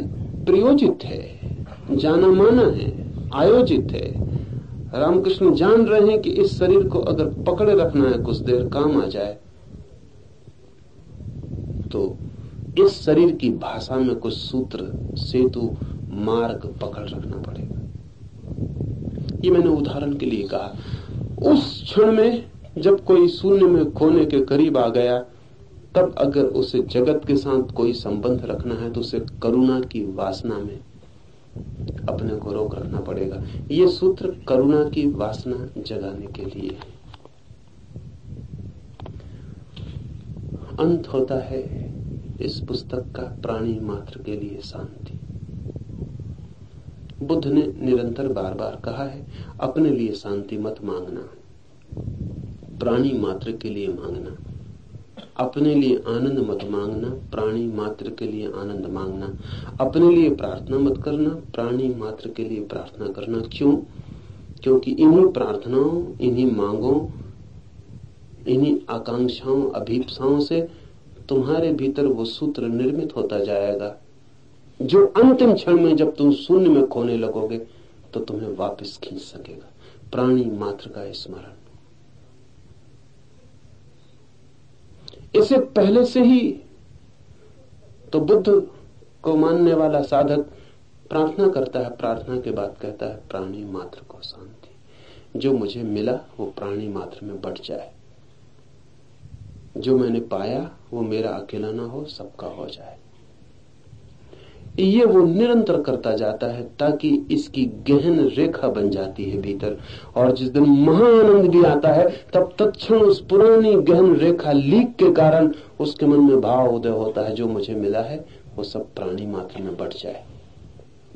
[SPEAKER 1] प्रयोजित है जाना माना है आयोजित है रामकृष्ण जान रहे हैं कि इस शरीर को अगर पकड़े रखना है कुछ देर काम आ जाए तो इस शरीर की भाषा में कुछ सूत्र सेतु मार्ग पकड़ रखना पड़ेगा ये मैंने उदाहरण के लिए कहा उस क्षण में जब कोई शून्य में खोने के करीब आ गया तब अगर उसे जगत के साथ कोई संबंध रखना है तो उसे करुणा की वासना में अपने को रोक रखना पड़ेगा ये सूत्र करुणा की वासना जगाने के लिए है अंत होता है इस पुस्तक का प्राणी मात्र के लिए शांति बुद्ध ने निरंतर बार बार कहा है अपने लिए शांति मत मांगना प्राणी मात्र के लिए मांगना अपने लिए आनंद मत मांगना प्राणी मात्र के लिए आनंद मांगना अपने लिए प्रार्थना मत करना प्राणी मात्र के लिए प्रार्थना करना क्यों क्योंकि इन्हीं प्रार्थनाओं इन्हीं मांगों इन्हीं आकांक्षाओं अभीपसाओं से तुम्हारे भीतर वो सूत्र निर्मित होता जाएगा जो अंतिम क्षण में जब तुम शून्य में खोने लगोगे तो तुम्हें वापस खींच सकेगा प्राणी मात्र का स्मरण इसे पहले से ही तो बुद्ध को मानने वाला साधक प्रार्थना करता है प्रार्थना के बाद कहता है प्राणी मात्र को शांति जो मुझे मिला वो प्राणी मात्र में बढ़ जाए जो मैंने पाया वो मेरा अकेला ना हो सबका हो जाए ये वो निरंतर करता जाता है ताकि इसकी गहन रेखा बन जाती है भीतर और जिस दिन महानंद भी आता है तब तत्ण उस पुरानी गहन रेखा लीक के कारण उसके मन में भाव उदय होता है जो मुझे मिला है वो सब प्राणी मात्र में बढ़ जाए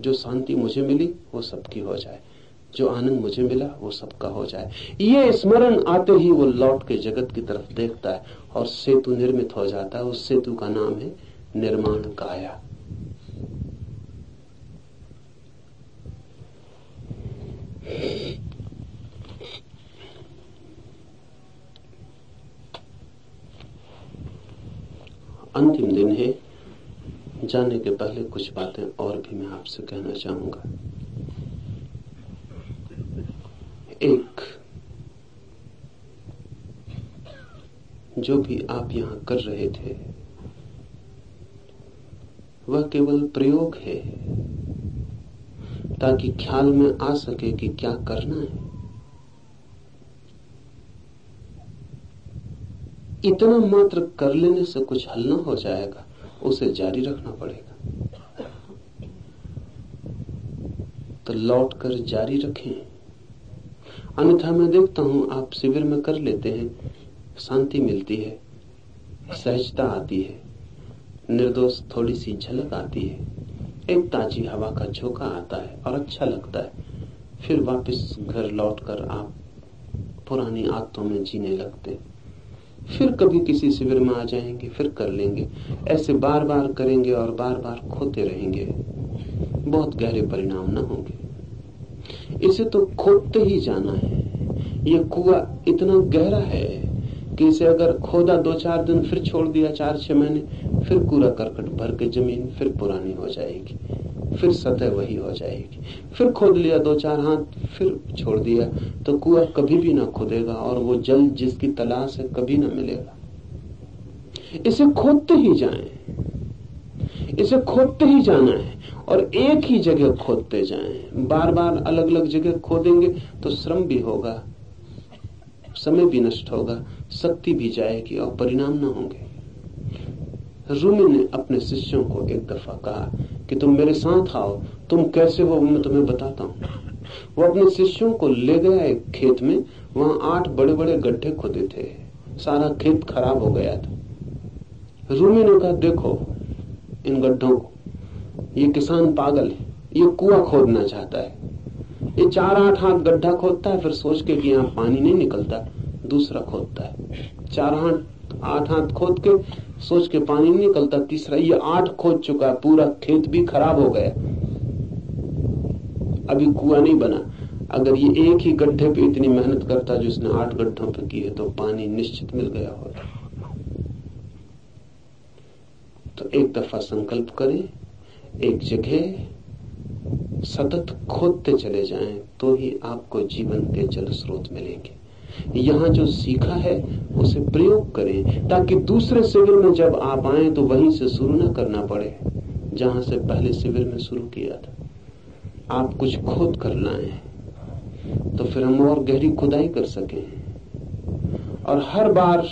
[SPEAKER 1] जो शांति मुझे मिली वो सबकी हो जाए जो आनंद मुझे मिला वो सबका हो जाए ये स्मरण आते ही वो लौट के जगत की तरफ देखता है और सेतु निर्मित हो जाता है उस सेतु का नाम है निर्माण काया अंतिम दिन है जाने के पहले कुछ बातें और भी मैं आपसे कहना चाहूंगा एक जो भी आप यहां कर रहे थे वह केवल प्रयोग है ताकि ख्याल में आ सके कि क्या करना है इतना मात्र कर लेने से कुछ हल न हो जाएगा उसे जारी रखना पड़ेगा तो लौट कर जारी रखें अन्यथा मैं देखता हूं आप शिविर में कर लेते हैं शांति मिलती है सहजता आती है निर्दोष थोड़ी सी झलक आती है एक ताजी हवा का झोंका आता है और अच्छा लगता है फिर वापस घर लौटकर आप पुरानी आदतों में जीने लगते फिर कभी किसी शिविर में आ जाएंगे फिर कर लेंगे ऐसे बार बार करेंगे और बार बार खोते रहेंगे बहुत गहरे परिणाम ना होंगे इसे तो खोदते ही जाना है यह कुआ इतना गहरा है कि इसे अगर खोदा दो चार दिन फिर छोड़ दिया चार छह महीने फिर कूड़ा करकट भर के जमीन फिर पुरानी हो जाएगी फिर सतह वही हो जाएगी फिर खोद लिया दो चार हाथ फिर छोड़ दिया तो कुआ कभी भी ना खोदेगा और वो जल जिसकी तलाश है कभी ना मिलेगा इसे खोदते ही जाए इसे खोदते ही जाना है और एक ही जगह खोदते जाए बार बार अलग अलग जगह खोदेंगे तो श्रम भी होगा समय भी नष्ट होगा शक्ति भी जाएगी और परिणाम ना होंगे रूमी ने अपने शिष्यों को एक दफा कहा कि तुम मेरे साथ आओ तुम कैसे हो मैं तुम्हें बताता हूँ वो अपने शिष्यों को ले गया एक खेत में वहां आठ बड़े बड़े गड्ढे खोदे थे सारा खेत खराब हो गया था रूमी ने कहा देखो इन गड्ढों को ये किसान पागल है ये कुआ खोदना चाहता है ये चार आठ हाथ गड्ढा खोदता है फिर सोच के कि यहाँ पानी नहीं निकलता दूसरा खोदता है चार हाथ आठ हाथ खोद के सोच के पानी नहीं निकलता तीसरा ये आठ खोद चुका पूरा खेत भी खराब हो गया अभी कुआ नहीं बना अगर ये एक ही गड्ढे पे इतनी मेहनत करता जिसने आठ गड्ढों पे की है तो पानी निश्चित मिल गया होता तो एक दफा संकल्प करें एक जगह सतत खोदते चले जाएं तो ही आपको जीवन के जल स्रोत मिलेंगे यहाँ जो सीखा है उसे प्रयोग करें ताकि दूसरे शिविर में जब आप आए तो वहीं से शुरू न करना पड़े जहां से पहले शिविर में शुरू किया था आप कुछ खोद कर लाए तो फिर हम और गहरी खुदाई कर सके और हर बार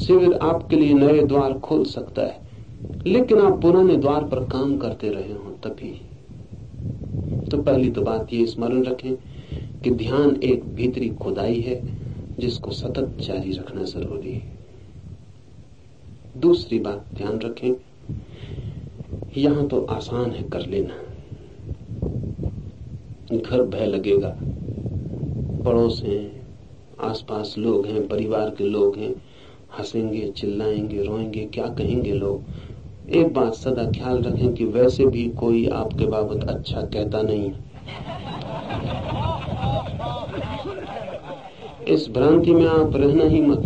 [SPEAKER 1] शिविर आपके लिए नए द्वार खोल सकता है लेकिन आप पुराने द्वार पर काम करते रहे हो तभी तो पहली तो बात ये स्मरण रखें कि ध्यान एक भीतरी खुदाई है जिसको सतत जारी रखना जरूरी है दूसरी बात ध्यान रखें यहां तो आसान है कर लेना घर भय लगेगा पड़ोस हैं आसपास लोग हैं परिवार के लोग हैं हंसेंगे चिल्लाएंगे रोएंगे क्या कहेंगे लोग एक बात सदा ख्याल रखें कि वैसे भी कोई आपके बाबत अच्छा कहता नहीं इस भ्रांति में आप रहना ही मत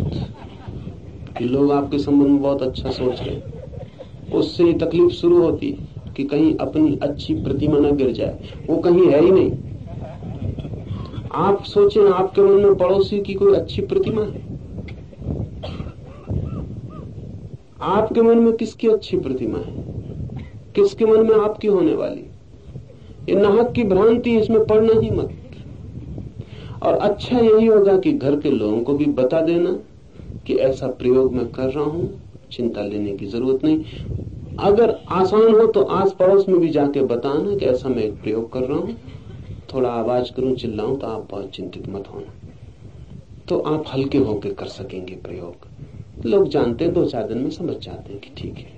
[SPEAKER 1] कि लोग आपके संबंध में बहुत अच्छा सोच रहे उससे ही तकलीफ शुरू होती कि कहीं अपनी अच्छी प्रतिमा न गिर जाए वो कहीं है ही नहीं आप सोचे आपके मन में पड़ोसी की कोई अच्छी प्रतिमा है आपके मन में किसकी अच्छी प्रतिमा है किसके मन में आपकी होने वाली ये नाहक की भ्रांति इसमें पढ़ना ही मत और अच्छा यही होगा कि घर के लोगों को भी बता देना कि ऐसा प्रयोग मैं कर रहा हूं चिंता लेने की जरूरत नहीं अगर आसान हो तो आस पड़ोस में भी जाके बताना कि ऐसा मैं एक प्रयोग कर रहा हूं थोड़ा आवाज करूं चिल्लाऊं तो आप बहुत चिंतित मत होना तो आप हल्के होके कर सकेंगे प्रयोग लोग जानते हैं दो चार दिन में समझ जाते हैं कि ठीक है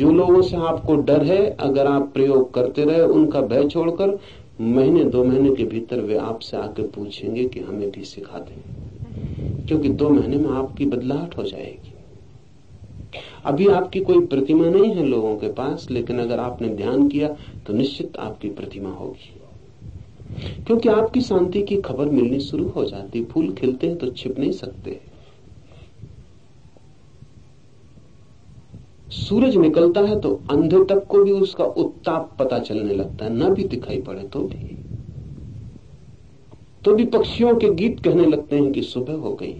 [SPEAKER 1] जो लोगों से आपको डर है अगर आप प्रयोग करते रहे उनका भय छोड़कर महीने दो महीने के भीतर वे आपसे आके पूछेंगे कि हमें भी सिखा दें क्योंकि दो महीने में आपकी बदलाहट हो जाएगी अभी आपकी कोई प्रतिमा नहीं है लोगों के पास लेकिन अगर आपने ध्यान किया तो निश्चित आपकी प्रतिमा होगी क्योंकि आपकी शांति की खबर मिलनी शुरू हो जाती फूल खिलते हैं तो छिप नहीं सकते है सूरज निकलता है तो अंधे तक को भी उसका उत्ताप पता चलने लगता है न भी दिखाई पड़े तो भी तो भी पक्षियों के गीत कहने लगते हैं कि सुबह हो गई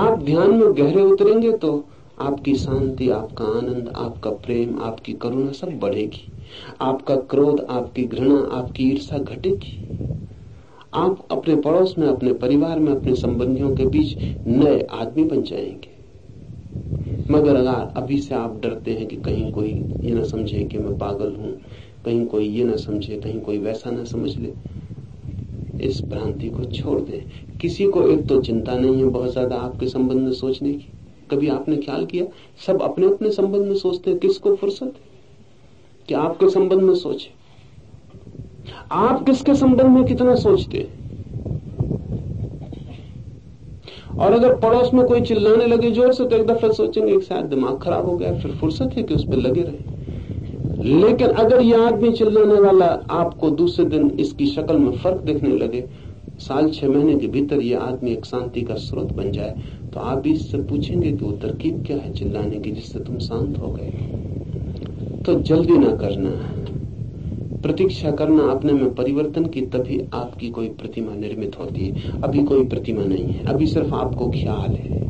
[SPEAKER 1] आप ध्यान में गहरे उतरेंगे तो आपकी शांति आपका आनंद आपका प्रेम आपकी करुणा सब बढ़ेगी आपका क्रोध आपकी घृणा आपकी ईर्षा घटेगी आप अपने पड़ोस में अपने परिवार में अपने संबंधियों के बीच नए आदमी बन जाएंगे मगर अगर अभी से आप डरते हैं कि कहीं कोई ये ना समझे कि मैं पागल हूं कहीं कोई ये ना समझे कहीं कोई वैसा ना समझ ले इस भ्रांति को छोड़ दें किसी को एक तो चिंता नहीं है बहुत ज्यादा आपके संबंध में सोचने की कभी आपने ख्याल किया सब अपने अपने संबंध में सोचते हैं किसको फुर्सत है कि आपके संबंध में सोचे आप किसके संबंध में कितना सोचते हैं और अगर पड़ोस में कोई चिल्लाने लगे जोर से तो एक दफा सोचेंगे शायद दिमाग खराब हो गया फिर फुर्सत है कि उस पर लगे रहे लेकिन अगर यह आदमी चिल्लाने वाला आपको दूसरे दिन इसकी शक्ल में फर्क देखने लगे साल छह महीने के भीतर यह आदमी एक शांति का स्रोत बन जाए तो आप भी इससे पूछेंगे कि वो तरकीब क्या है चिल्लाने की जिससे तुम शांत हो गए तो जल्दी ना करना है प्रतीक्षा करना अपने में परिवर्तन की तभी आपकी कोई प्रतिमा निर्मित होती है अभी कोई प्रतिमा नहीं है अभी सिर्फ आपको ख्याल है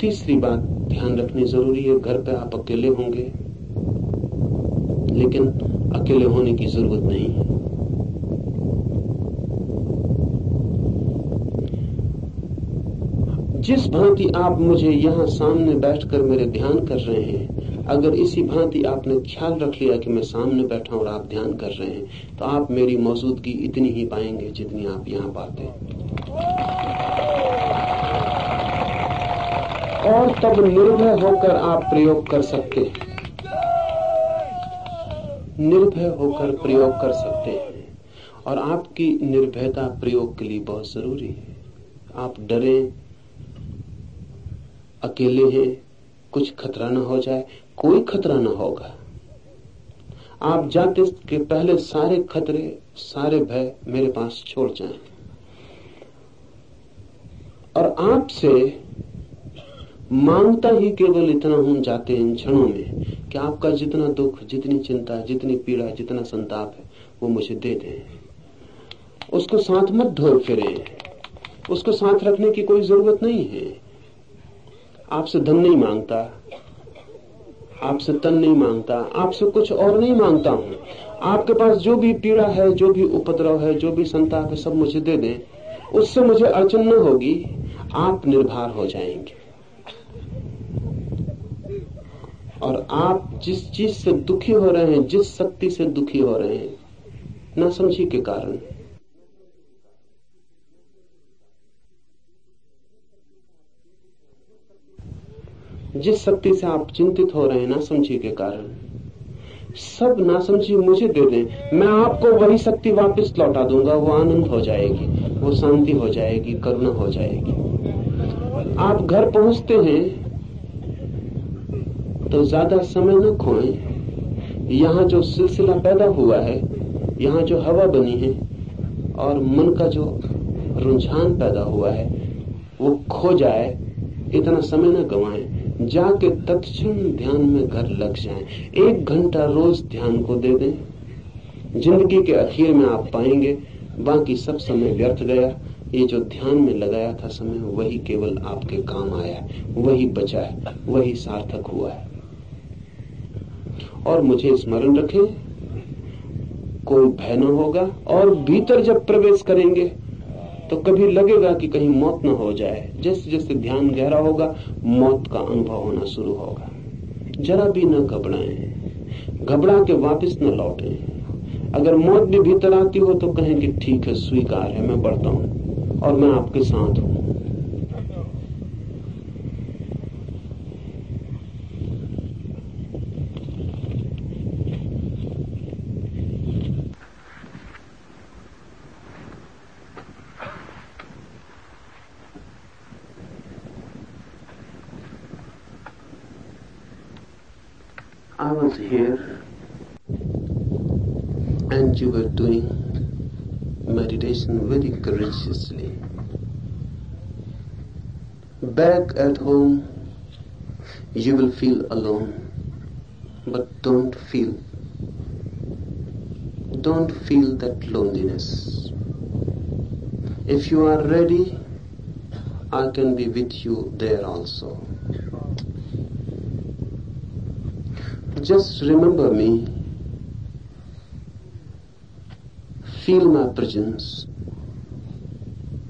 [SPEAKER 1] तीसरी बात ध्यान रखनी जरूरी है घर पे आप अकेले होंगे लेकिन अकेले होने की जरूरत नहीं है जिस भांति आप मुझे यहां सामने बैठकर मेरे ध्यान कर रहे हैं अगर इसी भांति आपने ख्याल रख लिया कि मैं सामने बैठा और आप ध्यान कर रहे हैं तो आप मेरी मौजूदगी इतनी ही पाएंगे जितनी आप यहाँ पाते हैं और तब निर्भय होकर आप प्रयोग कर सकते हैं निर्भय होकर प्रयोग कर सकते हैं और आपकी निर्भयता प्रयोग के लिए बहुत जरूरी है आप डरे अकेले हैं कुछ खतरा न हो जाए कोई खतरा ना होगा आप जाते के पहले सारे खतरे सारे भय मेरे पास छोड़ जाएं और आपसे मांगता ही केवल इतना हम जाते हैं इन क्षणों में कि आपका जितना दुख जितनी चिंता जितनी पीड़ा जितना संताप है वो मुझे दे दें उसको साथ मत धोए फिरे उसको साथ रखने की कोई जरूरत नहीं है आपसे धन नहीं मांगता आपसे तन नहीं मांगता आपसे कुछ और नहीं मांगता हूँ आपके पास जो भी पीड़ा है जो भी उपद्रव है जो भी संताप है सब मुझे दे दें उससे मुझे अड़चन न होगी आप निर्भर हो जाएंगे और आप जिस चीज से दुखी हो रहे हैं जिस शक्ति से दुखी हो रहे हैं समझी के कारण जिस शक्ति से आप चिंतित हो रहे हैं नासमझी के कारण सब नासमझी मुझे दे दें मैं आपको वही शक्ति वापस लौटा दूंगा वो आनंद हो जाएगी वो शांति हो जाएगी करुणा हो जाएगी आप घर पहुंचते हैं तो ज्यादा समय न खोए यहाँ जो सिलसिला पैदा हुआ है यहाँ जो हवा बनी है और मन का जो रुझान पैदा हुआ है वो खो जाए इतना समय न गवाए जाके तत्म ध्यान में घर लग जाएं एक घंटा रोज ध्यान को दे दें जिंदगी के अखीर में आप पाएंगे बाकी सब समय व्यर्थ गया ये जो ध्यान में लगाया था समय वही केवल आपके काम आया वही बचा है वही सार्थक हुआ है और मुझे स्मरण रखें कोई भय न होगा और भीतर जब प्रवेश करेंगे तो कभी लगेगा कि कहीं मौत ना हो जाए जैसे जैसे ध्यान गहरा होगा मौत का अनुभव होना शुरू होगा जरा भी न घबराए घबरा के वापस न लौटे अगर मौत भी भीतर आती हो तो कहें कि ठीक है स्वीकार है मैं बढ़ता हूं और मैं आपके साथ हूं here and you were doing meditation very courageously. Back at home, you will feel alone, but don't feel. Don't feel that loneliness. If you are ready, I can be with you there also. Just remember me. Feel my presence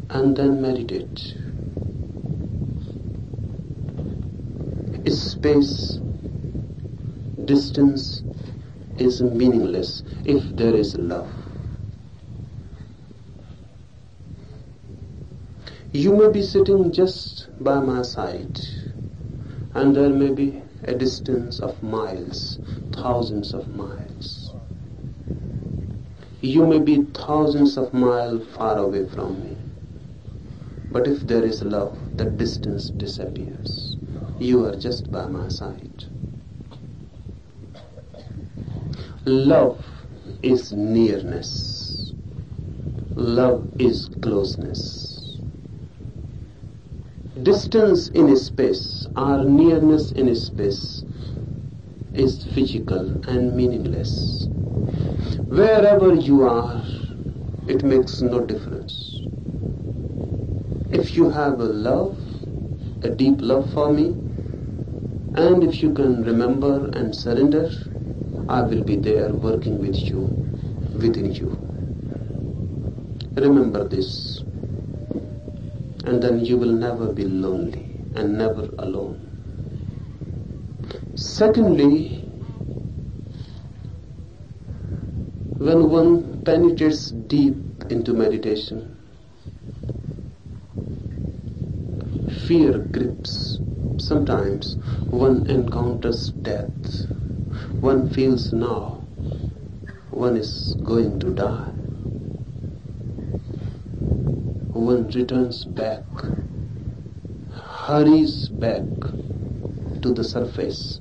[SPEAKER 1] and then meditate. Space, distance is meaningless if there is love. You may be sitting just by my side, and there may be a distance of miles, thousands of miles. You may be thousands of miles far away from me, but if there is love, the distance disappears. You are just by my side. Love is nearness. Love is closeness distance in space or nearness in space is physical and meaningless. Wherever you are, it makes no difference. If you have a love, a deep love for me, and if you can remember and surrender, I will be there working with you, within you. Remember this and then you will never be lonely and never alone. Secondly, when one penetrates deep into meditation, fear grips. Sometimes one encounters death. One feels now one is going to die one returns back, hurries back to the surface.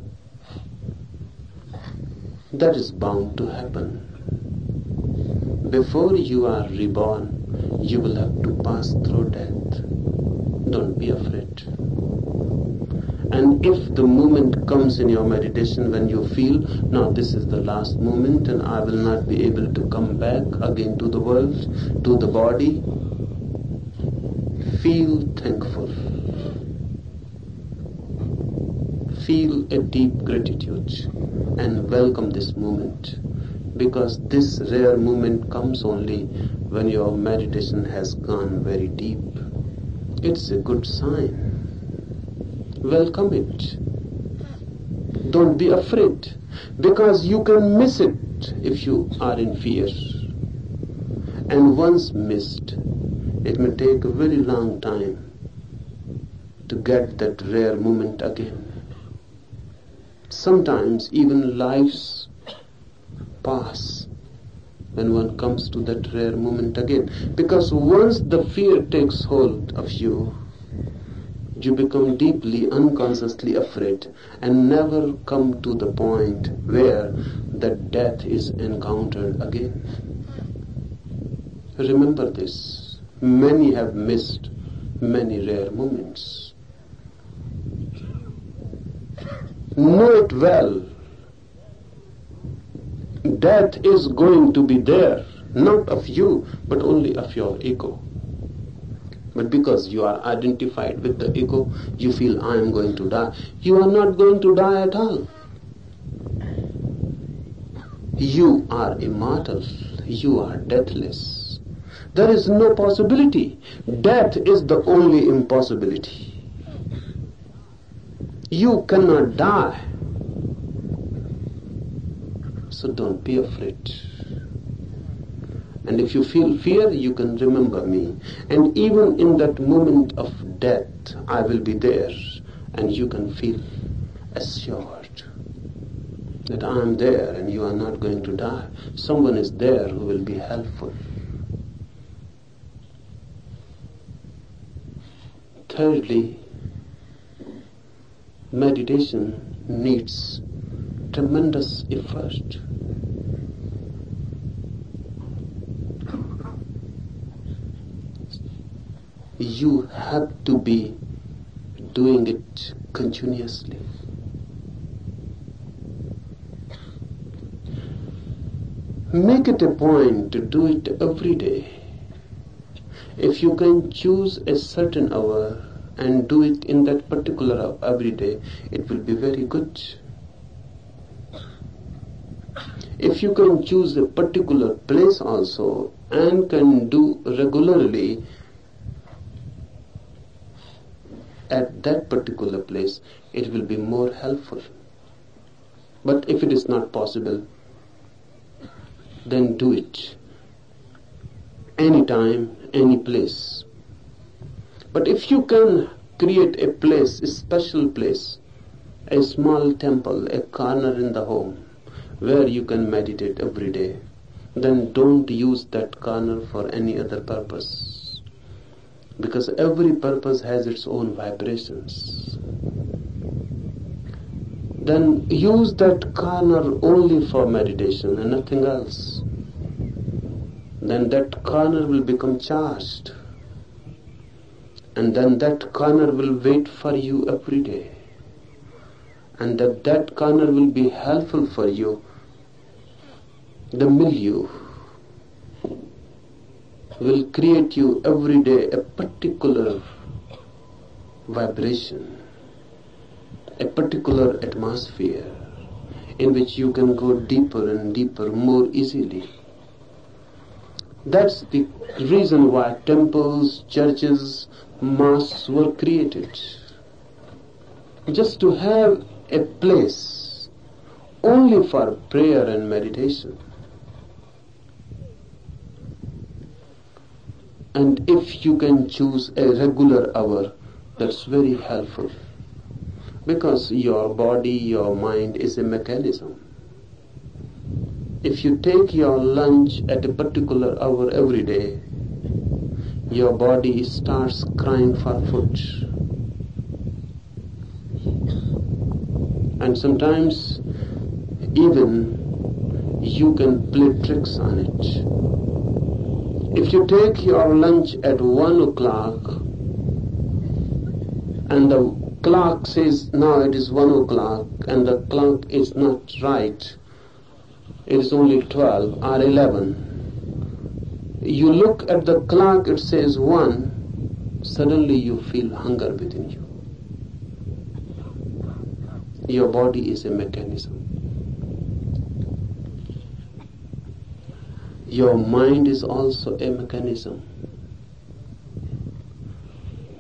[SPEAKER 1] That is bound to happen. Before you are reborn, you will have to pass through death. Don't be afraid. And if the moment comes in your meditation when you feel, now this is the last moment and I will not be able to come back again to the world, to the body, Feel thankful. Feel a deep gratitude and welcome this moment because this rare moment comes only when your meditation has gone very deep. It's a good sign. Welcome it. Don't be afraid because you can miss it if you are in fear. And once missed, it may take a very long time to get that rare moment again. Sometimes even lives pass when one comes to that rare moment again. Because once the fear takes hold of you, you become deeply, unconsciously afraid and never come to the point where that death is encountered again. Remember this. Many have missed many rare moments. Know it well. Death is going to be there, not of you, but only of your ego. But because you are identified with the ego, you feel I am going to die. You are not going to die at all. You are immortal. You are deathless there is no possibility. Death is the only impossibility. You cannot die. So don't be afraid. And if you feel fear, you can remember me. And even in that moment of death, I will be there. And you can feel assured that I am there and you are not going to die. Someone is there who will be helpful. Thirdly, meditation needs tremendous effort. You have to be doing it continuously. Make it a point to do it every day. If you can choose a certain hour, and do it in that particular every day, it will be very good. If you can choose a particular place also and can do regularly at that particular place, it will be more helpful. But if it is not possible, then do it anytime, any place. But if you can create a place, a special place, a small temple, a corner in the home where you can meditate every day, then don't use that corner for any other purpose. Because every purpose has its own vibrations. Then use that corner only for meditation and nothing else. Then that corner will become charged and then that corner will wait for you every day and that that corner will be helpful for you the milieu will create you every day a particular vibration a particular atmosphere in which you can go deeper and deeper more easily that's the reason why temples churches mass were created just to have a place only for prayer and meditation. And if you can choose a regular hour, that's very helpful because your body, your mind is a mechanism. If you take your lunch at a particular hour every day, your body starts crying for food. And sometimes even you can play tricks on it. If you take your lunch at one o'clock and the clock says now it is one o'clock and the clock is not right, it is only twelve or eleven you look at the clock, it says one, suddenly you feel hunger within you. Your body is a mechanism. Your mind is also a mechanism.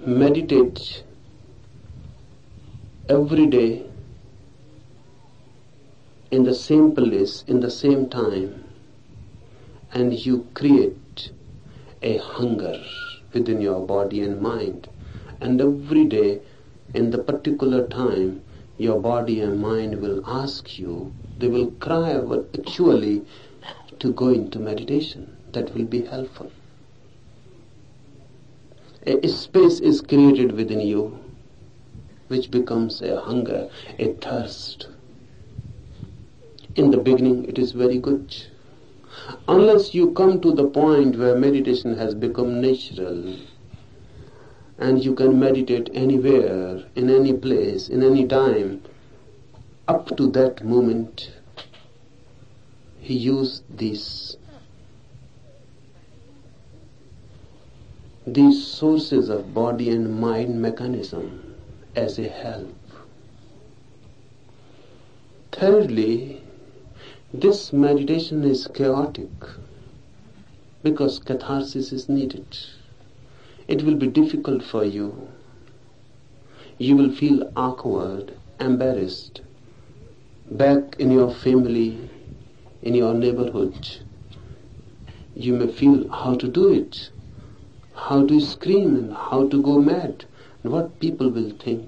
[SPEAKER 1] Meditate every day in the same place, in the same time, and you create a hunger within your body and mind. And every day, in the particular time, your body and mind will ask you, they will cry out actually to go into meditation. That will be helpful. A space is created within you which becomes a hunger, a thirst. In the beginning, it is very good unless you come to the point where meditation has become natural and you can meditate anywhere, in any place, in any time, up to that moment, he used these these sources of body and mind mechanism as a help. Thirdly, this meditation is chaotic because catharsis is needed. It will be difficult for you. You will feel awkward, embarrassed, back in your family, in your neighborhood. You may feel how to do it, how to scream, and how to go mad, and what people will think.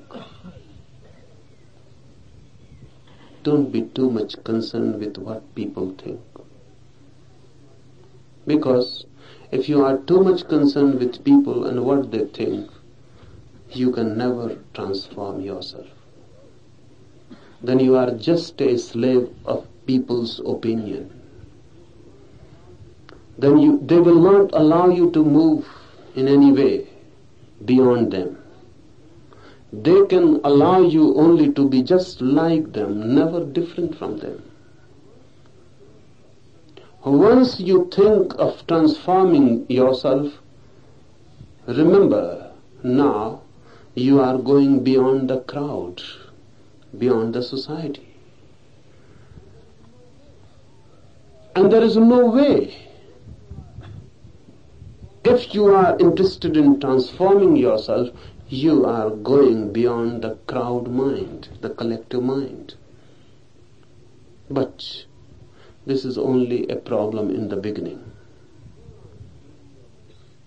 [SPEAKER 1] don't be too much concerned with what people think. Because if you are too much concerned with people and what they think, you can never transform yourself. Then you are just a slave of people's opinion. Then you, they will not allow you to move in any way beyond them. They can allow you only to be just like them, never different from them. Once you think of transforming yourself, remember now you are going beyond the crowd, beyond the society. And there is no way. If you are interested in transforming yourself, you are going beyond the crowd mind, the collective mind. But this is only a problem in the beginning.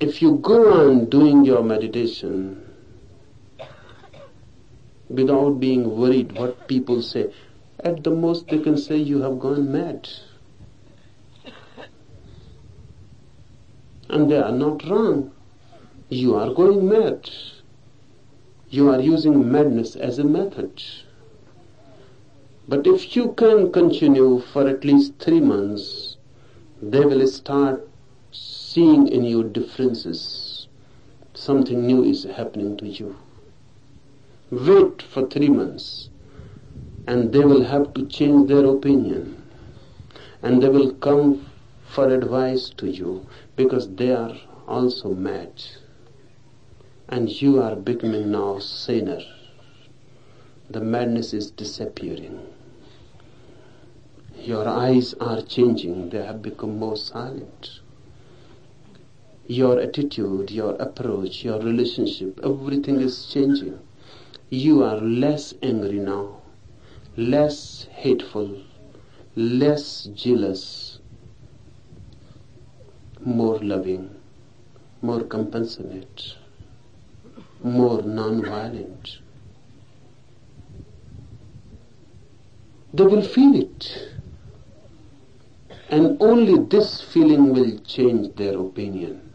[SPEAKER 1] If you go on doing your meditation without being worried what people say, at the most they can say you have gone mad. And they are not wrong. You are going mad you are using madness as a method. But if you can continue for at least three months, they will start seeing in you differences. Something new is happening to you. Wait for three months and they will have to change their opinion and they will come for advice to you because they are also mad and you are becoming now saner. The madness is disappearing. Your eyes are changing, they have become more silent. Your attitude, your approach, your relationship, everything is changing. You are less angry now, less hateful, less jealous, more loving, more compassionate more non-violent. They will feel it. And only this feeling will change their opinion.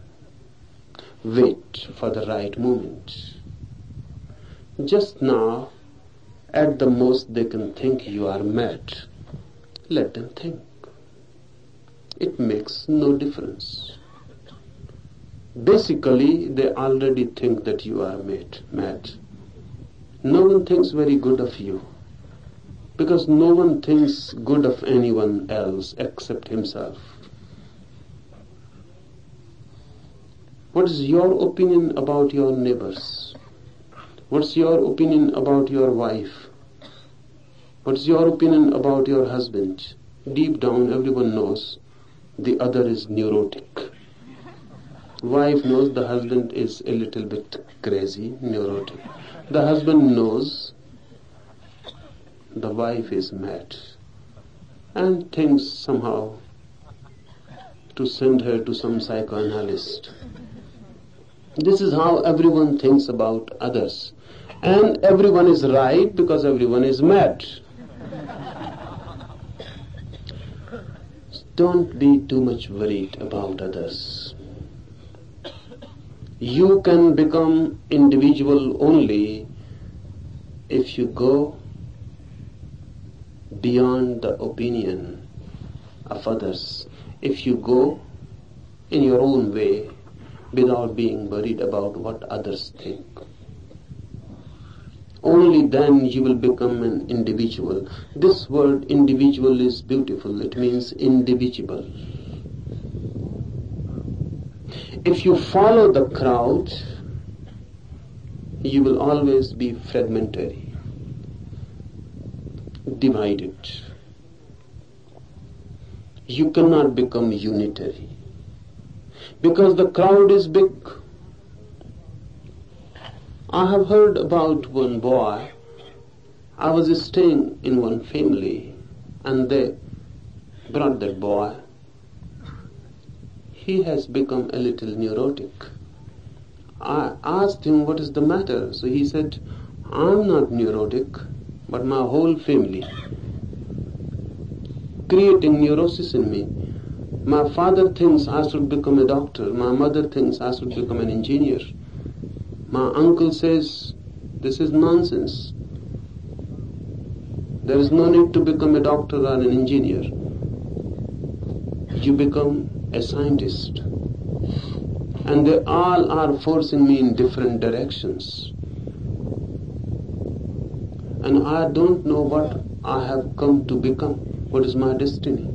[SPEAKER 1] Wait for the right moment. Just now, at the most, they can think you are mad. Let them think. It makes no difference basically they already think that you are mad, mad. No one thinks very good of you because no one thinks good of anyone else except himself. What is your opinion about your neighbors? What's your opinion about your wife? What's your opinion about your husband? Deep down, everyone knows the other is neurotic. Wife knows the husband is a little bit crazy, neurotic. The husband knows the wife is mad and thinks somehow to send her to some psychoanalyst. This is how everyone thinks about others. And everyone is right because everyone is mad. Don't be too much worried about others. You can become individual only if you go beyond the opinion of others, if you go in your own way without being worried about what others think. Only then you will become an individual. This word individual is beautiful. It means indivisible. If you follow the crowd, you will always be fragmentary, divided. You cannot become unitary because the crowd is big. I have heard about one boy. I was staying in one family and they brought that boy he has become a little neurotic. I asked him what is the matter. So he said, I'm not neurotic, but my whole family creating neurosis in me. My father thinks I should become a doctor. My mother thinks I should become an engineer. My uncle says this is nonsense. There is no need to become a doctor or an engineer. You become a scientist. And they all are forcing me in different directions. And I don't know what I have come to become, what is my destiny.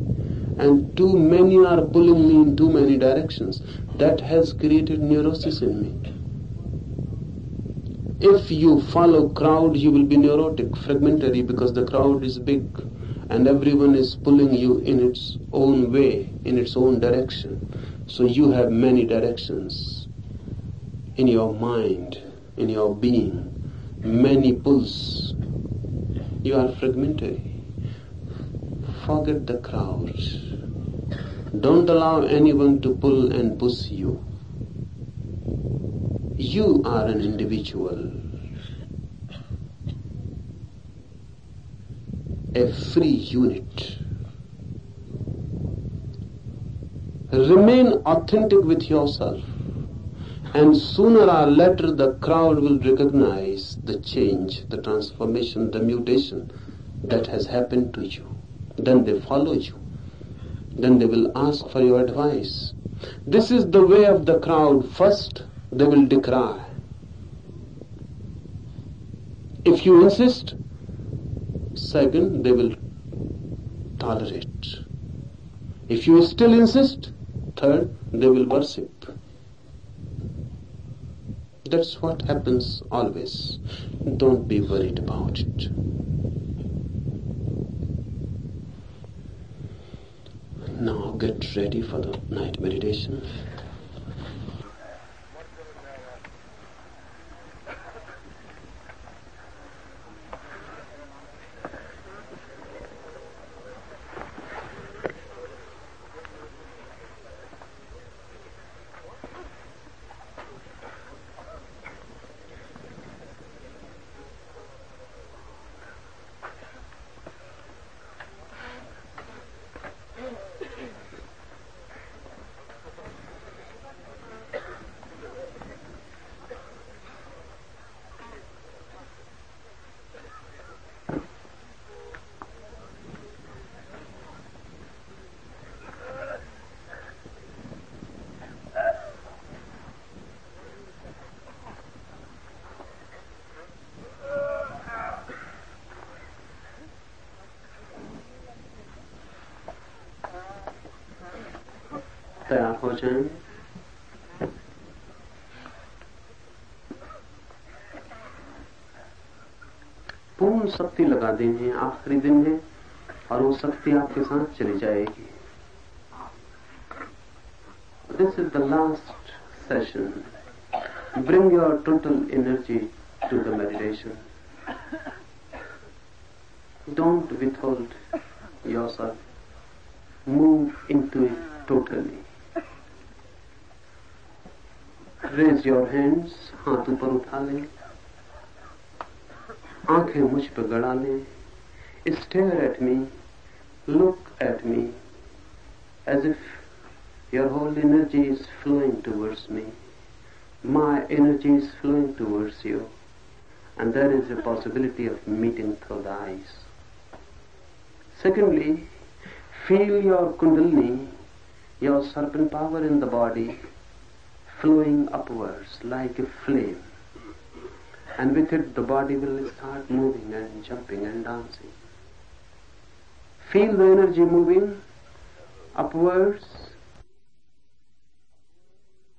[SPEAKER 1] And too many are pulling me in too many directions. That has created neurosis in me. If you follow crowd, you will be neurotic, fragmentary, because the crowd is big and everyone is pulling you in its own way, in its own direction. So you have many directions in your mind, in your being. Many pulls. You are fragmentary. Forget the crowd. Don't allow anyone to pull and push you. You are an individual every unit. Remain authentic with yourself, and sooner or later the crowd will recognize the change, the transformation, the mutation that has happened to you. Then they follow you. Then they will ask for your advice. This is the way of the crowd. First, they will decry. If you insist, second they will tolerate. If you still insist, third they will worship. That's what happens always. Don't be worried about it. Now get ready for the night meditation. तैयार हो जाएंगे पूर्ण शक्ति लगा देंगे आखिरी दिन है और वो शक्ति आपके साथ चली जाएगी this is the last session bring your total energy to the meditation don't hold yourself move into it totally raise your hands हाथ ऊपर उठा लें आंखें मुझ पर गड़ा लें stare at me look at me as if your whole energy is flowing towards me my energy is flowing towards you and there is a possibility of meeting through the eyes secondly feel your kundalini your serpent power in the body flowing upwards like a flame. And with it, the body will start moving and jumping and dancing. Feel the energy moving upwards